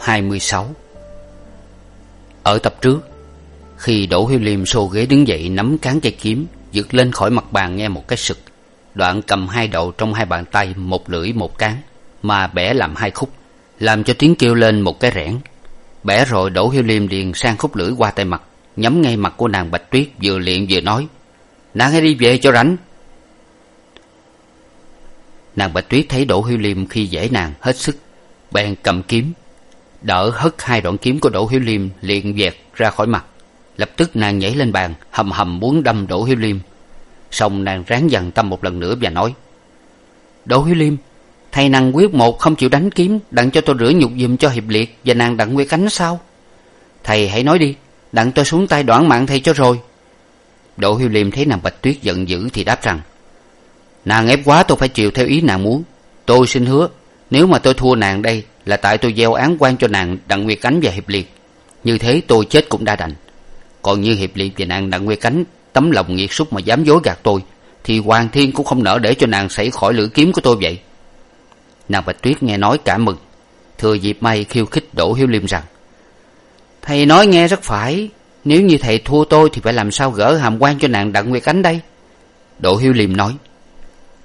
Tập 26 Ở tập trước, Khi Đỗ Hiếu Liêm xô ghế đứng dậy nắm cán cây kiếm, giật lên khỏi mặt bàn nghe một cái sực, Đoạn cầm hai đầu trong hai bàn tay, Một lưỡi, một cán, Mà bẻ làm hai khúc, Làm cho tiếng kêu lên một cái rẽn. Bẻ rồi Đỗ Hiếu Liêm liền sang khúc lưỡi qua tay mặt, Nhắm ngay mặt của nàng Bạch Tuyết, Vừa liện vừa nói, Nàng hãy đi về cho rảnh. Nàng Bạch Tuyết thấy Đỗ Hiếu Liêm khi dễ nàng, hết sức, Bèn cầm kiếm đỡ hất hai đoạn kiếm của đỗ hiếu liêm liền vẹt ra khỏi mặt. Lập tức nàng nhảy lên bàn, hầm hầm muốn đâm đỗ hiếu liêm. Xong nàng ráng dằn tâm một lần nữa và nói, đỗ hiếu liêm thầy nàng quyết một không chịu đánh kiếm, đặng cho tôi rửa nhục giùm cho hiệp liệt và nàng đặng nguyên cánh sao? Thầy hãy nói đi, đặng tôi xuống tay đoạn mạng thầy cho rồi. Đỗ hiếu liêm thấy nàng bạch tuyết giận dữ thì đáp rằng, nàng ép quá tôi phải chịu theo ý nàng muốn. Tôi xin hứa, nếu mà tôi thua nàng đây là tại tôi gieo án quan cho nàng đặng nguyệt cánh và hiệp liệt. Như thế tôi chết cũng đã đành. Còn như hiệp liệt và nàng đặng nguyệt cánh tấm lòng nghiệt xúc mà dám dối gạt tôi, thì hoàng thiên cũng không nỡ để cho nàng xảy khỏi lưỡi kiếm của tôi vậy. Nàng bạch tuyết nghe nói cả mừng. Thừa dịp may khiêu khích đỗ hiếu liêm rằng, thầy nói nghe rất phải, nếu như thầy thua tôi thì phải làm sao gỡ hàm quan cho nàng đặng nguyệt cánh đây? Đỗ hiếu liêm nói,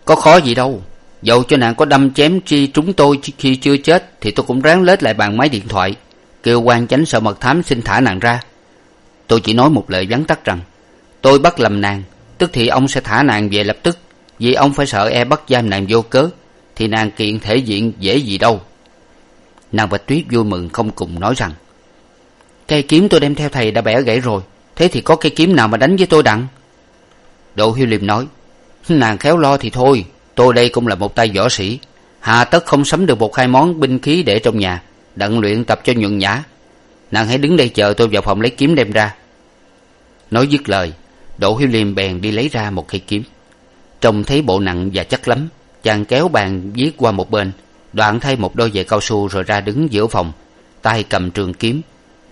có khó gì đâu dầu cho nàng có đâm chém chi chúng tôi khi chưa chết, thì tôi cũng ráng lết lại bàn máy điện thoại, kêu quan chánh sợ mật thám xin thả nàng ra. Tôi chỉ nói một lời vắn tắt rằng, tôi bắt lầm nàng, tức thì ông sẽ thả nàng về lập tức, vì ông phải sợ e bắt giam nàng vô cớ, thì nàng kiện thể diện dễ gì đâu. Nàng bạch tuyết vui mừng không cùng nói rằng, cây kiếm tôi đem theo thầy đã bẻ gãy rồi, thế thì có cây kiếm nào mà đánh với tôi đặng? Đỗ hiếu liêm nói, nàng khéo lo thì thôi tôi đây cũng là một tay võ sĩ. Hà tất không sắm được một hai món binh khí để trong nhà, đặng luyện tập cho nhuần nhã. Nàng hãy đứng đây chờ tôi vào phòng lấy kiếm đem ra. Nói dứt lời, đỗ hiếu liêm bèn đi lấy ra một cây kiếm. Trông thấy bộ nặng và chắc lắm, chàng kéo bàn viết qua một bên, đoạn thay một đôi giày cao su rồi ra đứng giữa phòng, tay cầm trường kiếm.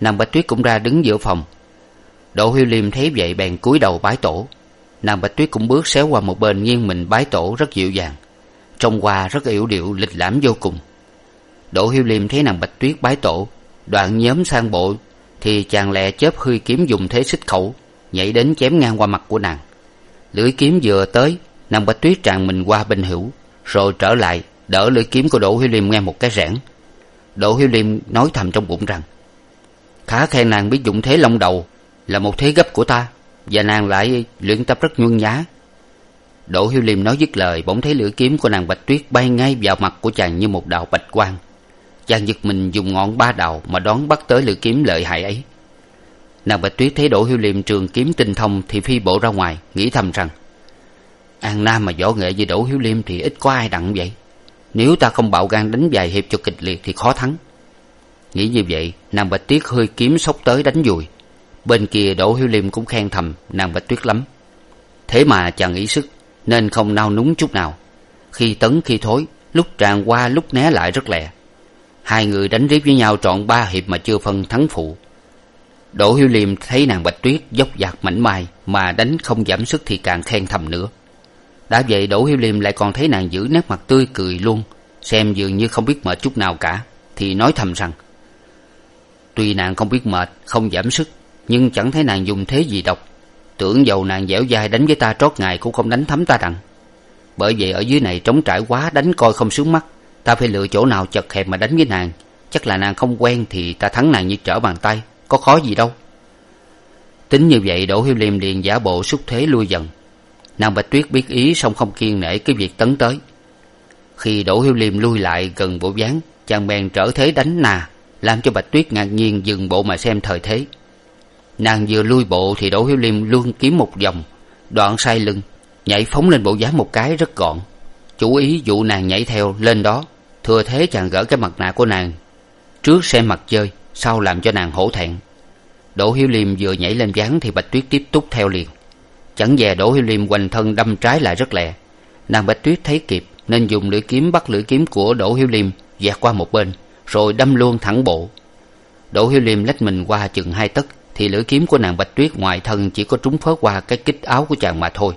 Nàng bạch tuyết cũng ra đứng giữa phòng. Đỗ hiếu liêm thấy vậy bèn cúi đầu bái tổ nàng bạch tuyết cũng bước xéo qua một bên nghiêng mình bái tổ rất dịu dàng. Trông qua rất yểu điệu, lịch lãm vô cùng. Đỗ hiếu liêm thấy nàng bạch tuyết bái tổ, đoạn nhóm sang bộ, thì chàng lẹ chớp hươi kiếm dùng thế xích khẩu, nhảy đến chém ngang qua mặt của nàng. Lưỡi kiếm vừa tới, nàng bạch tuyết tràn mình qua bên hữu, rồi trở lại, đỡ lưỡi kiếm của đỗ hiếu liêm nghe một cái rẽn đỗ hiếu liêm nói thầm trong bụng rằng khá khen nàng biết dụng thế long đầu, là một thế gấp của ta và nàng lại luyện tập rất nhuân nhã. Đỗ hiếu liêm nói dứt lời, bỗng thấy lưỡi kiếm của nàng bạch tuyết bay ngay vào mặt của chàng như một đạo bạch quang. Chàng giật mình dùng ngọn ba đầu mà đón bắt tới lưỡi kiếm lợi hại ấy. Nàng bạch tuyết thấy đỗ hiếu liêm trường kiếm tinh thông thì phi bộ ra ngoài, nghĩ thầm rằng, an nam mà võ nghệ như đỗ hiếu liêm thì ít có ai đặng vậy. Nếu ta không bạo gan đánh vài hiệp cho kịch liệt thì khó thắng. Nghĩ như vậy, nàng bạch tuyết hơi kiếm xốc tới đánh dùi bên kia đỗ hiếu liêm cũng khen thầm, nàng bạch tuyết lắm. Thế mà chàng ý sức, nên không nao núng chút nào. Khi tấn, khi thối, lúc tràn qua, lúc né lại rất lẹ. Hai người đánh riết với nhau trọn ba hiệp mà chưa phân thắng phụ. Đỗ hiếu liêm thấy nàng bạch tuyết dốc dạc mảnh mai mà đánh không giảm sức thì càng khen thầm nữa. Đã vậy đỗ hiếu liêm lại còn thấy nàng giữ nét mặt tươi cười luôn, xem dường như không biết mệt chút nào cả, thì nói thầm rằng, tuy nàng không biết mệt, không giảm sức nhưng chẳng thấy nàng dùng thế gì độc. Tưởng dầu nàng dẻo dai đánh với ta trót ngày cũng không đánh thấm ta đặng bởi vậy ở dưới này trống trải quá, đánh coi không sướng mắt. Ta phải lựa chỗ nào chật hẹp mà đánh với nàng. Chắc là nàng không quen thì ta thắng nàng như trở bàn tay. Có khó gì đâu. Tính như vậy, đỗ hiếu liêm liền giả bộ xúc thế lui dần. Nàng bạch tuyết biết ý song không kiên nể cái việc tấn tới. Khi đỗ hiếu liêm lui lại gần bộ dáng, chàng bèn trở thế đánh nà, làm cho bạch tuyết ngạc nhiên dừng bộ mà xem thời thế nàng vừa lui bộ thì đỗ hiếu liêm luôn kiếm một vòng, đoạn sai lưng, nhảy phóng lên bộ dáng một cái rất gọn. Chủ ý dụ nàng nhảy theo lên đó, thừa thế chàng gỡ cái mặt nạ của nàng trước xem mặt chơi, sau làm cho nàng hổ thẹn. Đỗ hiếu liêm vừa nhảy lên ván thì bạch tuyết tiếp tục theo liền. Chẳng dè đỗ hiếu liêm hoành thân đâm trái lại rất lẹ. Nàng bạch tuyết thấy kịp nên dùng lưỡi kiếm bắt lưỡi kiếm của đỗ hiếu liêm dẹt qua một bên, rồi đâm luôn thẳng bộ. Đỗ hiếu liêm lách mình qua chừng hai tấc thì lưỡi kiếm của nàng bạch tuyết ngoài thân chỉ có trúng phớt qua cái kích áo của chàng mà thôi.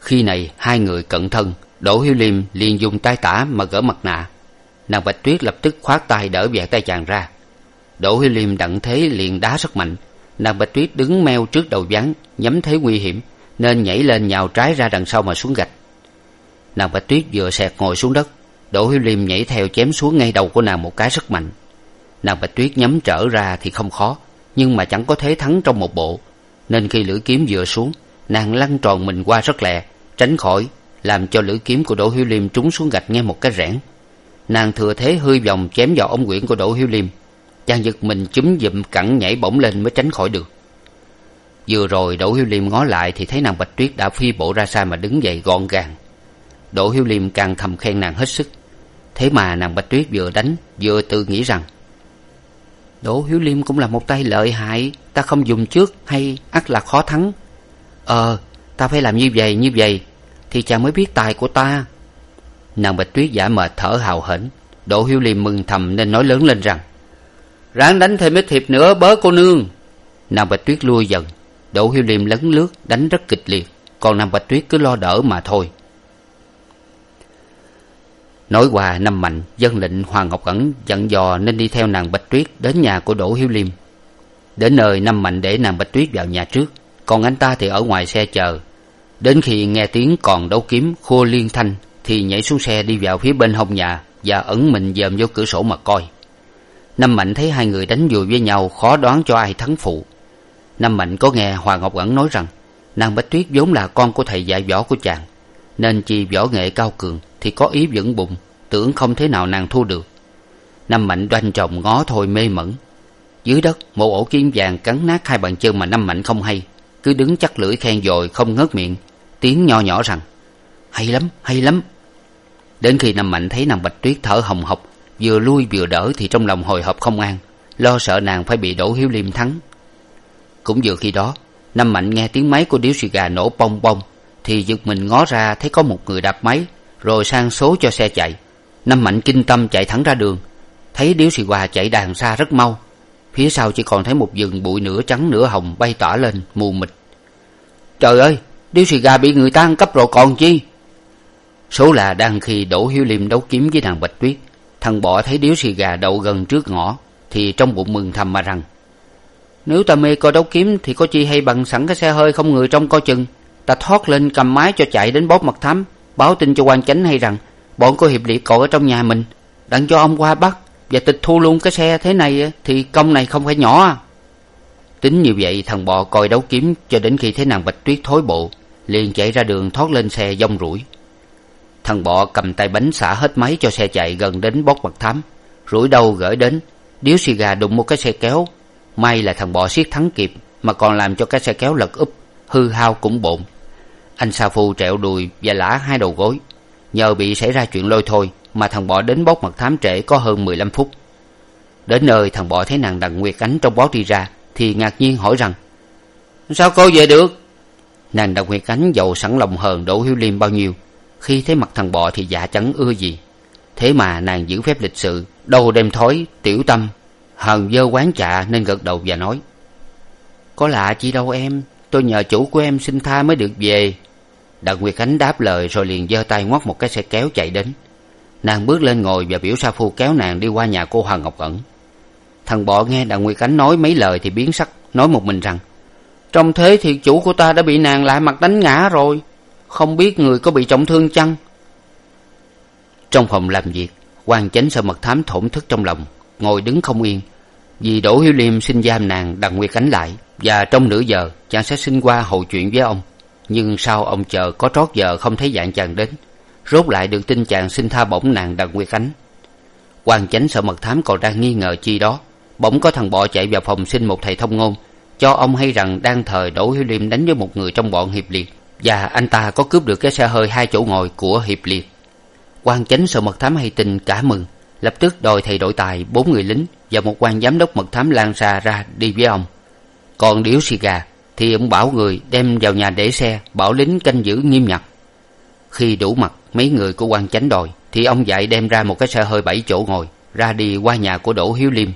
Khi này, hai người cận thân, đỗ hiếu liêm liền dùng tay tả mà gỡ mặt nạ. Nàng bạch tuyết lập tức khoát tay đỡ vẹt tay chàng ra. Đỗ hiếu liêm đặng thế liền đá rất mạnh. Nàng bạch tuyết đứng meo trước đầu ván nhắm thấy nguy hiểm, nên nhảy lên nhào trái ra đằng sau mà xuống gạch. Nàng bạch tuyết vừa sẹt ngồi xuống đất, đỗ hiếu liêm nhảy theo chém xuống ngay đầu của nàng một cái rất mạnh. Nàng bạch tuyết nhắm trở ra thì không khó nhưng mà chẳng có thế thắng trong một bộ. Nên khi lưỡi kiếm vừa xuống, nàng lăn tròn mình qua rất lẹ, tránh khỏi, làm cho lưỡi kiếm của đỗ hiếu liêm trúng xuống gạch nghe một cái rẽn. Nàng thừa thế hơi vòng chém vào ống quyển của đỗ hiếu liêm. Chàng giật mình chúm giụm cẳng nhảy bổng lên mới tránh khỏi được. Vừa rồi đỗ hiếu liêm ngó lại thì thấy nàng bạch tuyết đã phi bộ ra xa mà đứng dậy gọn gàng. Đỗ hiếu liêm càng thầm khen nàng hết sức. Thế mà nàng bạch tuyết vừa đánh, vừa tự nghĩ rằng đỗ hiếu liêm cũng là một tay lợi hại, ta không dùng trước hay ắt là khó thắng. Ờ ta phải làm như vậy như vậy, thì chàng mới biết tài của ta. Nàng bạch tuyết giả mệt thở hào hển. Đỗ hiếu liêm mừng thầm nên nói lớn lên rằng, ráng đánh thêm ít hiệp nữa, bớ cô nương. Nàng bạch tuyết lui dần đỗ hiếu liêm lấn lướt, đánh rất kịch liệt. Còn nàng bạch tuyết cứ lo đỡ mà thôi nói qua năm mạnh, dân lệnh hoàng ngọc ẩn dặn dò nên đi theo nàng bạch tuyết đến nhà của đỗ hiếu liêm. Đến nơi năm mạnh để nàng bạch tuyết vào nhà trước, còn anh ta thì ở ngoài xe chờ. Đến khi nghe tiếng còn đấu kiếm khua liên thanh, thì nhảy xuống xe đi vào phía bên hông nhà và ẩn mình dòm vô cửa sổ mà coi. Năm mạnh thấy hai người đánh dùi với nhau, khó đoán cho ai thắng phụ. Năm mạnh có nghe hoàng ngọc ẩn nói rằng, nàng bạch tuyết vốn là con của thầy dạy võ của chàng nên chi võ nghệ cao cường thì có ý vững bụng, tưởng không thế nào nàng thua được. Năm mạnh đoanh chồng ngó thôi mê mẩn. Dưới đất một ổ kim vàng cắn nát hai bàn chân mà năm mạnh không hay. Cứ đứng chắc lưỡi khen dồi không ngớt miệng, tiếng nho nhỏ rằng, hay lắm hay lắm. Đến khi năm mạnh thấy nàng bạch tuyết thở hồng hộc, vừa lui vừa đỡ thì trong lòng hồi hộp không an, lo sợ nàng phải bị đỗ hiếu liêm thắng. Cũng vừa khi đó, năm mạnh nghe tiếng máy của điếu xì gà nổ bong bong thì giật mình ngó ra thấy có một người đạp máy, rồi sang số cho xe chạy. Năm mạnh kinh tâm chạy thẳng ra đường, thấy điếu xì gà chạy đàn xa rất mau. Phía sau chỉ còn thấy một vườn bụi nửa trắng nửa hồng bay tỏa lên, mù mịt. Trời ơi, điếu xì gà bị người ta ăn cắp rồi còn chi? Số là đang khi đỗ hiếu liêm đấu kiếm với nàng bạch tuyết, thằng bọ thấy điếu xì gà đậu gần trước ngõ, thì trong bụng mừng thầm mà rằng, nếu ta mê coi đấu kiếm thì có chi hay bằng sẵn cái xe hơi không người trong coi chừng? Ta thoát lên cầm máy cho chạy đến bóp mật thám, báo tin cho quan chánh hay rằng bọn có hiệp liệt còn ở trong nhà mình đặng cho ông qua bắt và tịch thu luôn cái xe thế này thì công này không phải nhỏ à. Tính như vậy, thằng bò coi đấu kiếm cho đến khi thấy nàng bạch tuyết thối bộ, liền chạy ra đường thoát lên xe dông rủi. Thằng bọ cầm tay bánh xả hết máy cho xe chạy gần đến bót mặt thám, rủi đâu gửi đến, điếu xì gà đụng một cái xe kéo, may là thằng bọ siết thắng kịp mà còn làm cho cái xe kéo lật úp, hư hao cũng bộn anh sa phu trẹo đùi và lả hai đầu gối. Nhờ bị xảy ra chuyện lôi thôi mà thằng bọ đến bóc mặt thám trễ có hơn mười lăm phút. Đến nơi thằng bọ thấy nàng đặng nguyệt ánh trong bó đi ra thì ngạc nhiên hỏi rằng, sao cô về được? Nàng đặng nguyệt ánh giàu sẵn lòng hờn đỗ hiếu liêm bao nhiêu. Khi thấy mặt thằng bọ thì dạ chẳng ưa gì. Thế mà nàng giữ phép lịch sự, đâu đem thói, tiểu tâm, hờn dơ quán chạ nên gật đầu và nói, có lạ chi đâu em tôi nhờ chủ của em xin tha mới được về. Đặng nguyệt khánh đáp lời rồi liền giơ tay ngoắt một cái xe kéo chạy đến. Nàng bước lên ngồi và biểu sa phu kéo nàng đi qua nhà cô hoàng ngọc ẩn. Thằng bọ nghe đặng nguyệt khánh nói mấy lời thì biến sắc, nói một mình rằng, trong thế thì chủ của ta đã bị nàng lại mặt đánh ngã rồi, không biết người có bị trọng thương chăng? Trong phòng làm việc quan chánh sợ mật thám thổn thức trong lòng, ngồi đứng không yên vì đỗ hiếu liêm xin giam nàng đặng nguyệt ánh lại, và trong nửa giờ, chàng sẽ xin qua hầu chuyện với ông. Nhưng sau ông chờ có trót giờ không thấy dạng chàng đến, rốt lại được tin chàng xin tha bổng nàng đặng nguyệt ánh quan chánh sợ mật thám còn đang nghi ngờ chi đó. Bỗng có thằng bọ chạy vào phòng xin một thầy thông ngôn, cho ông hay rằng đang thời đỗ hiếu liêm đánh với một người trong bọn hiệp liệt. Và anh ta có cướp được cái xe hơi hai chỗ ngồi của hiệp liệt. Quan chánh sợ mật thám hay tin cả mừng, lập tức đòi thầy đội tài, bốn người lính và một quan giám đốc mật thám lan xa ra đi với ông. Còn điếu xì gà thì ông bảo người đem vào nhà để xe, bảo lính canh giữ nghiêm ngặt. Khi đủ mặt mấy người của quan chánh đòi, thì ông dạy đem ra một cái xe hơi bảy chỗ ngồi, ra đi qua nhà của đỗ hiếu liêm.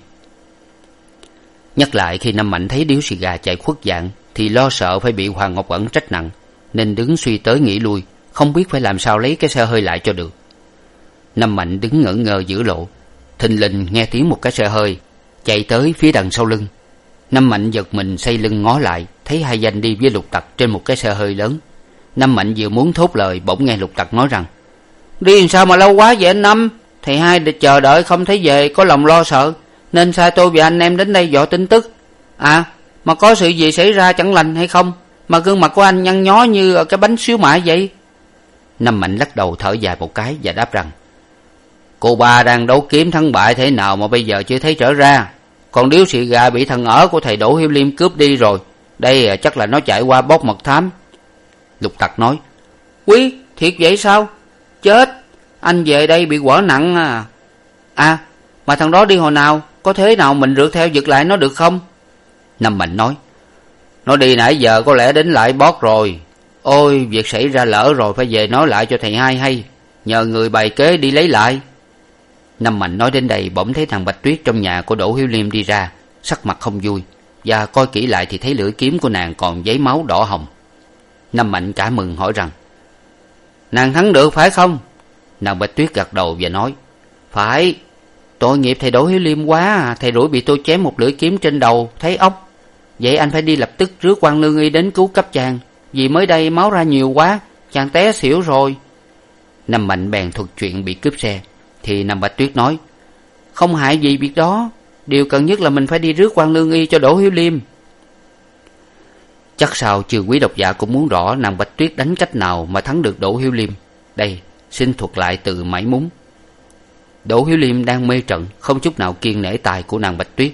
Nhắc lại khi năm mạnh thấy điếu xì gà chạy khuất dạng, thì lo sợ phải bị hoàng ngọc ẩn trách nặng, nên đứng suy tới nghĩ lui, không biết phải làm sao lấy cái xe hơi lại cho được. Năm mạnh đứng ngỡ ngơ giữa lộ thình lình nghe tiếng một cái xe hơi, chạy tới phía đằng sau lưng. Năm mạnh giật mình xây lưng ngó lại, thấy hai danh đi với lục tặc trên một cái xe hơi lớn. Năm mạnh vừa muốn thốt lời, bỗng nghe lục tặc nói rằng, đi làm sao mà lâu quá vậy anh năm? Thầy hai chờ đợi không thấy về, có lòng lo sợ, nên sai tôi và anh em đến đây dò tin tức. À mà có sự gì xảy ra chẳng lành hay không? Mà gương mặt của anh nhăn nhó như cái bánh xíu mại vậy? Năm mạnh lắc đầu thở dài một cái và đáp rằng cô ba đang đấu kiếm thắng bại thế nào mà bây giờ chưa thấy trở ra. Còn điếu xì gà bị thằng ở của thầy đỗ hiếu liêm cướp đi rồi, đây à, chắc là nó chạy qua bóc mật thám. Lục tặc nói, quý, thiệt vậy sao? Chết, anh về đây bị quở nặng à. À mà thằng đó đi hồi nào? Có thế nào mình rượt theo giật lại nó được không? Năm mạnh nói, nó đi nãy giờ có lẽ đến lại bót rồi. Ôi, việc xảy ra lỡ rồi, phải về nói lại cho thầy hai hay. Nhờ người bày kế đi lấy lại năm mạnh nói đến đây, bỗng thấy thằng bạch tuyết trong nhà của đỗ hiếu liêm đi ra. Sắc mặt không vui. Và coi kỹ lại thì thấy lưỡi kiếm của nàng còn giấy máu đỏ hồng. Năm mạnh cả mừng hỏi rằng, nàng thắng được phải không? Nàng bạch tuyết gật đầu và nói, phải. Tội nghiệp thầy đỗ hiếu liêm quá à. thầy rủi bị tôi chém một lưỡi kiếm trên đầu, thấy ốc. Vậy anh phải đi lập tức rước quan lương y đến cứu cấp chàng. Vì mới đây máu ra nhiều quá, chàng té xỉu rồi. Năm mạnh bèn thuật chuyện bị cướp xe thì năm bạch tuyết nói, không hại gì việc đó, điều cần nhất là mình phải đi rước quan lương y cho đỗ hiếu liêm. Chắc sao chư quý độc giả cũng muốn rõ nàng bạch tuyết đánh cách nào mà thắng được đỗ hiếu liêm. Đây, xin thuật lại từ mãi múng. Đỗ hiếu liêm đang mê trận, không chút nào kiên nể tài của nàng bạch tuyết.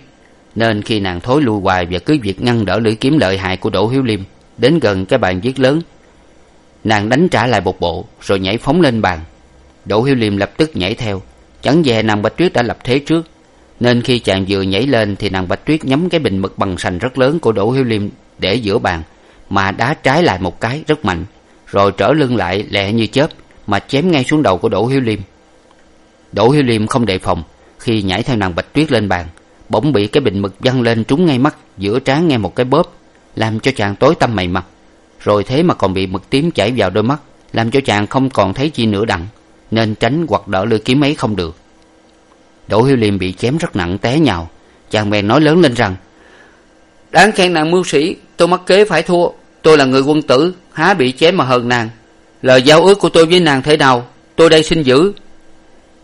Nên khi nàng thối lui hoài và cứ việc ngăn đỡ lưỡi kiếm lợi hại của đỗ hiếu liêm, đến gần cái bàn viết lớn, nàng đánh trả lại một bộ, rồi nhảy phóng lên bàn đỗ hiếu liêm lập tức nhảy theo. Chẳng dè nàng bạch tuyết đã lập thế trước. Nên khi chàng vừa nhảy lên thì nàng bạch tuyết nhắm cái bình mực bằng sành rất lớn của đỗ hiếu liêm để giữa bàn, mà đá trái lại một cái rất mạnh, rồi trở lưng lại lẹ như chớp, mà chém ngay xuống đầu của đỗ hiếu liêm. Đỗ hiếu liêm không đề phòng, khi nhảy theo nàng bạch tuyết lên bàn, bỗng bị cái bình mực văng lên trúng ngay mắt, giữa trán nghe một cái bóp, làm cho chàng tối tăm mày mặt. Rồi thế mà còn bị mực tím chảy vào đôi mắt, làm cho chàng không còn thấy chi nữa đặng nên tránh hoặc đỡ lưỡi kiếm ấy không được. Đỗ hiếu liêm bị chém rất nặng té nhào. Chàng bèn nói lớn lên rằng, đáng khen nàng mưu sĩ, tôi mắc kế phải thua. Tôi là người quân tử, há bị chém mà hờn nàng. Lời giao ước của tôi với nàng thế nào, tôi đây xin giữ.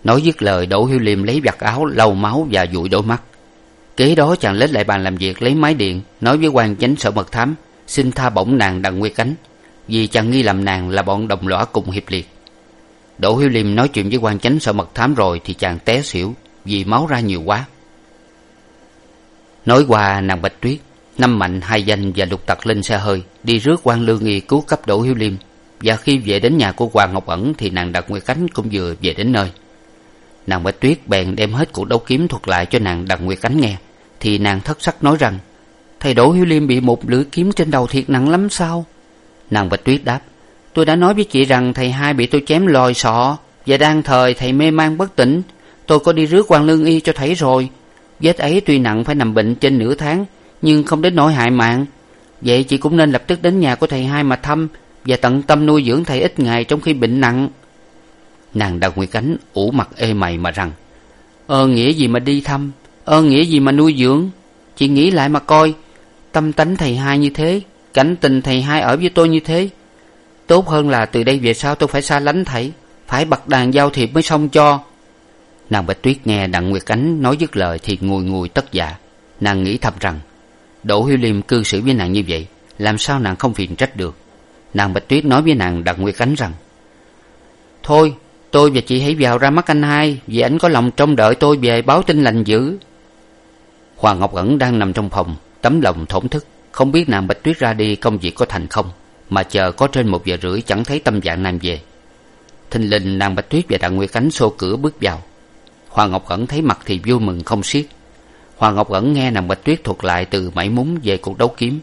Nói dứt lời, đỗ hiếu liêm lấy vặt áo, lau máu và dụi đôi mắt. Kế đó chàng lết lại bàn làm việc, lấy máy điện, nói với quan chánh sở mật thám, xin tha bổng nàng đặng nguyên cánh, vì chàng nghi lầm nàng là bọn đồng lõa cùng hiệp liệt đỗ hiếu liêm nói chuyện với quan chánh sợ mật thám rồi thì chàng té xỉu vì máu ra nhiều quá. Nói qua nàng bạch tuyết, năm mạnh, hai danh và lục tặc lên xe hơi, đi rước quan lương y cứu cấp đỗ hiếu liêm. Và khi về đến nhà của hoàng ngọc ẩn thì nàng đặt nguyệt cánh cũng vừa về đến nơi. Nàng bạch tuyết bèn đem hết cuộc đấu kiếm thuật lại cho nàng đặng nguyệt cánh nghe, thì nàng thất sắc nói rằng, thầy đỗ hiếu liêm bị một lưỡi kiếm trên đầu thiệt nặng lắm sao? Nàng bạch tuyết đáp tôi đã nói với chị rằng thầy hai bị tôi chém lòi sọ và đang thời thầy mê man bất tỉnh. Tôi có đi rước quan lương y cho thầy rồi. Vết ấy tuy nặng phải nằm bệnh trên nửa tháng, nhưng không đến nỗi hại mạng. Vậy chị cũng nên lập tức đến nhà của thầy hai mà thăm và tận tâm nuôi dưỡng thầy ít ngày trong khi bệnh nặng. Nàng đào nguyệt cánh ủ mặt ê mày mà rằng ơn nghĩa gì mà đi thăm? Ơn nghĩa gì mà nuôi dưỡng? Chị nghĩ lại mà coi. Tâm tánh thầy hai như thế, cảnh tình thầy hai ở với tôi như thế tốt hơn là từ đây về sau tôi phải xa lánh thầy phải bật đàn giao thiệp mới xong cho. Nàng bạch tuyết nghe đặng nguyệt ánh nói dứt lời thì ngùi ngùi tất dạ. Nàng nghĩ thầm rằng, đỗ hiếu liêm cư xử với nàng như vậy, làm sao nàng không phiền trách được? Nàng bạch tuyết nói với nàng đặng nguyệt ánh rằng, thôi, tôi và chị hãy vào ra mắt anh hai, vì ảnh có lòng trông đợi tôi về báo tin lành dữ. Hoàng ngọc ẩn đang nằm trong phòng, tấm lòng thổn thức, không biết nàng bạch tuyết ra đi công việc có thành không mà chờ có trên một giờ rưỡi chẳng thấy tâm trạng nàng về. Thình lình nàng bạch tuyết và đặng nguyệt ánh xô cửa bước vào. Hoàng ngọc ẩn thấy mặt thì vui mừng không xiết. Hoàng ngọc ẩn nghe nàng bạch tuyết thuật lại từ mảy múng về cuộc đấu kiếm.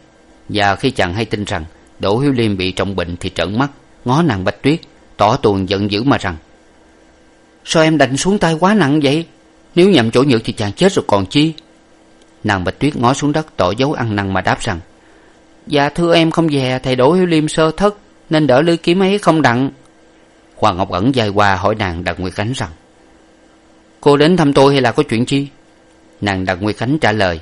Và khi chàng hay tin rằng đỗ hiếu liêm bị trọng bệnh thì trợn mắt, ngó nàng bạch tuyết, tỏ tuồng giận dữ mà rằng, sao em đành xuống tay quá nặng vậy? Nếu nhầm chỗ nhược thì chàng chết rồi còn chi? Nàng bạch tuyết ngó xuống đất tỏ dấu ăn năn mà đáp rằng dạ thưa em, không về, thầy đỗ hiếu liêm sơ thất, nên đỡ lưỡi kiếm ấy không đặng. Hoàng ngọc ẩn dài qua hỏi nàng đặng nguyệt khánh rằng, cô đến thăm tôi hay là có chuyện chi? Nàng đặng nguyệt khánh trả lời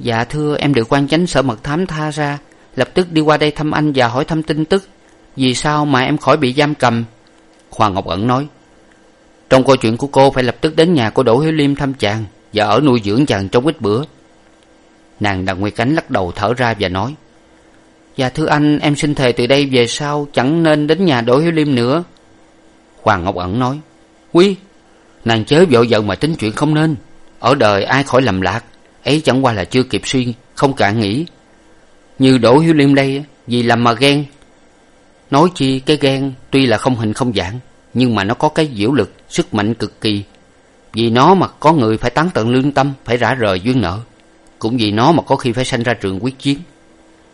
dạ thưa, em được quan chánh sở mật thám tha ra, lập tức đi qua đây thăm anh và hỏi thăm tin tức, vì sao mà em khỏi bị giam cầm? Hoàng ngọc ẩn nói, trong câu chuyện của cô phải lập tức đến nhà của đỗ hiếu liêm thăm chàng và ở nuôi dưỡng chàng trong ít bữa. Nàng đặng nguyệt khánh lắc đầu thở ra và nói dạ thưa anh, em xin thề từ đây về sau chẳng nên đến nhà đỗ hiếu liêm nữa. Hoàng ngọc ẩn nói quý nàng chớ vội vợ mà tính chuyện không nên. Ở đời ai khỏi lầm lạc, ấy chẳng qua là chưa kịp suy, không cạn nghĩ. Như đỗ hiếu liêm đây, vì làm mà ghen. Nói chi cái ghen tuy là không hình không dạng, nhưng mà nó có cái diễu lực, sức mạnh cực kỳ. Vì nó mà có người phải tán tận lương tâm, phải rã rời duyên nợ. Cũng vì nó mà có khi phải sanh ra trường quyết chiến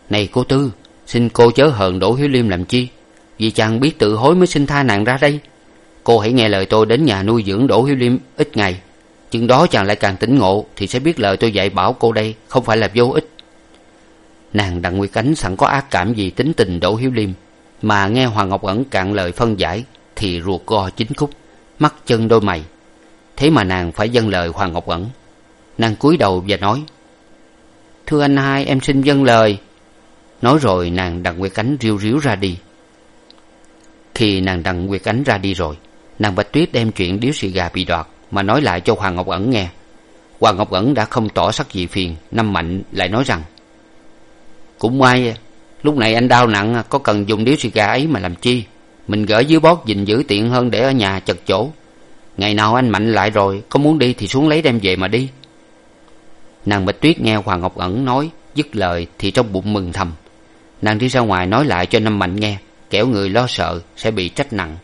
này cô tư, xin cô chớ hờn đỗ hiếu liêm làm chi? Vì chàng biết tự hối mới xin tha nàng ra đây. Cô hãy nghe lời tôi đến nhà nuôi dưỡng đỗ hiếu liêm ít ngày. Chừng đó chàng lại càng tỉnh ngộ thì sẽ biết lời tôi dạy bảo cô đây, không phải là vô ích. Nàng đặng nguyệt ánh sẵn có ác cảm gì tính tình đỗ hiếu liêm, mà nghe hoàng ngọc ẩn cạn lời phân giải thì ruột go chín khúc, mắt chân đôi mày. Thế mà nàng phải dâng lời hoàng ngọc ẩn. Nàng cúi đầu và nói, thưa anh hai, em xin dâng lời nói rồi nàng đặng nguyệt ánh riu riu ra đi. Khi nàng đặng nguyệt ánh ra đi rồi, nàng bạch tuyết đem chuyện điếu xì gà bị đoạt mà nói lại cho hoàng ngọc ẩn nghe. Hoàng ngọc ẩn đã không tỏ sắc gì phiền, năm mạnh lại nói rằng, cũng may, lúc này anh đau nặng, có cần dùng điếu xì gà ấy mà làm chi? Mình gỡ dưới bót gìn giữ tiện hơn để ở nhà chật chỗ ngày nào anh mạnh lại rồi, có muốn đi thì xuống lấy đem về mà đi. Nàng bạch tuyết nghe hoàng ngọc ẩn nói, dứt lời thì trong bụng mừng thầm nàng đi ra ngoài nói lại cho năm mạnh nghe, kẻo người lo sợ sẽ bị trách nặng.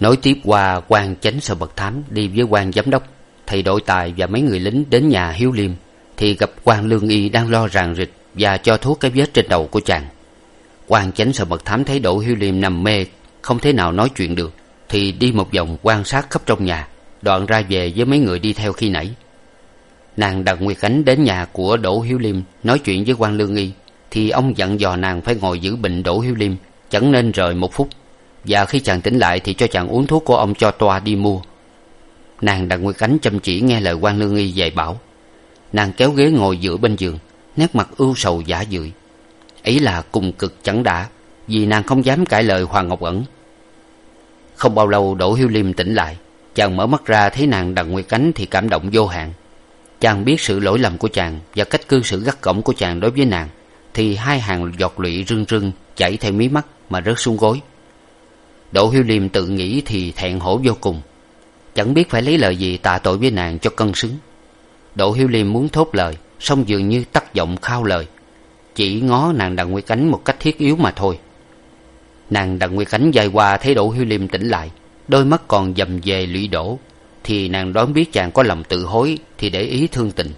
Nối tiếp qua quan chánh sở bậc thám đi với quan giám đốc, thầy đội tài và mấy người lính đến nhà hiếu liêm, thì gặp quan lương y đang lo ràng rịch và cho thuốc cái vết trên đầu của chàng. Quan chánh sở bậc thám thấy đỗ hiếu liêm nằm mê, không thể nào nói chuyện được, thì đi một vòng quan sát khắp trong nhà, đoạn ra về với mấy người đi theo khi nãy. Nàng đặng nguyệt ánh đến nhà của đỗ hiếu liêm, nói chuyện với quan lương y thì ông dặn dò nàng phải ngồi giữ bình đỗ hiếu liêm, chẳng nên rời một phút. Và khi chàng tỉnh lại thì cho chàng uống thuốc của ông cho toa đi mua. Nàng đặng nguyệt ánh chăm chỉ nghe lời quan lương y dạy bảo. Nàng kéo ghế ngồi giữa bên giường, nét mặt ưu sầu giả dưỡi ấy là cùng cực chẳng đã, vì nàng không dám cãi lời hoàng ngọc ẩn. Không bao lâu đỗ hiếu liêm tỉnh lại, chàng mở mắt ra thấy nàng đặng nguyệt ánh thì cảm động vô hạn. Chàng biết sự lỗi lầm của chàng và cách cư xử gắt gỏng của chàng đối với nàng thì hai hàng giọt lụy rưng rưng chảy theo mí mắt mà rớt xuống gối. Đỗ hiếu liêm tự nghĩ thì thẹn hổ vô cùng. Chẳng biết phải lấy lời gì tạ tội với nàng cho cân xứng. Đỗ hiếu liêm muốn thốt lời, song dường như tắt giọng khao lời. Chỉ ngó nàng đặng nguyệt ánh một cách thiết yếu mà thôi. Nàng đặng nguyệt ánh dài qua thấy đỗ hiếu liêm tỉnh lại, đôi mắt còn dầm về lụy đổ, thì nàng đoán biết chàng có lòng tự hối thì để ý thương tình.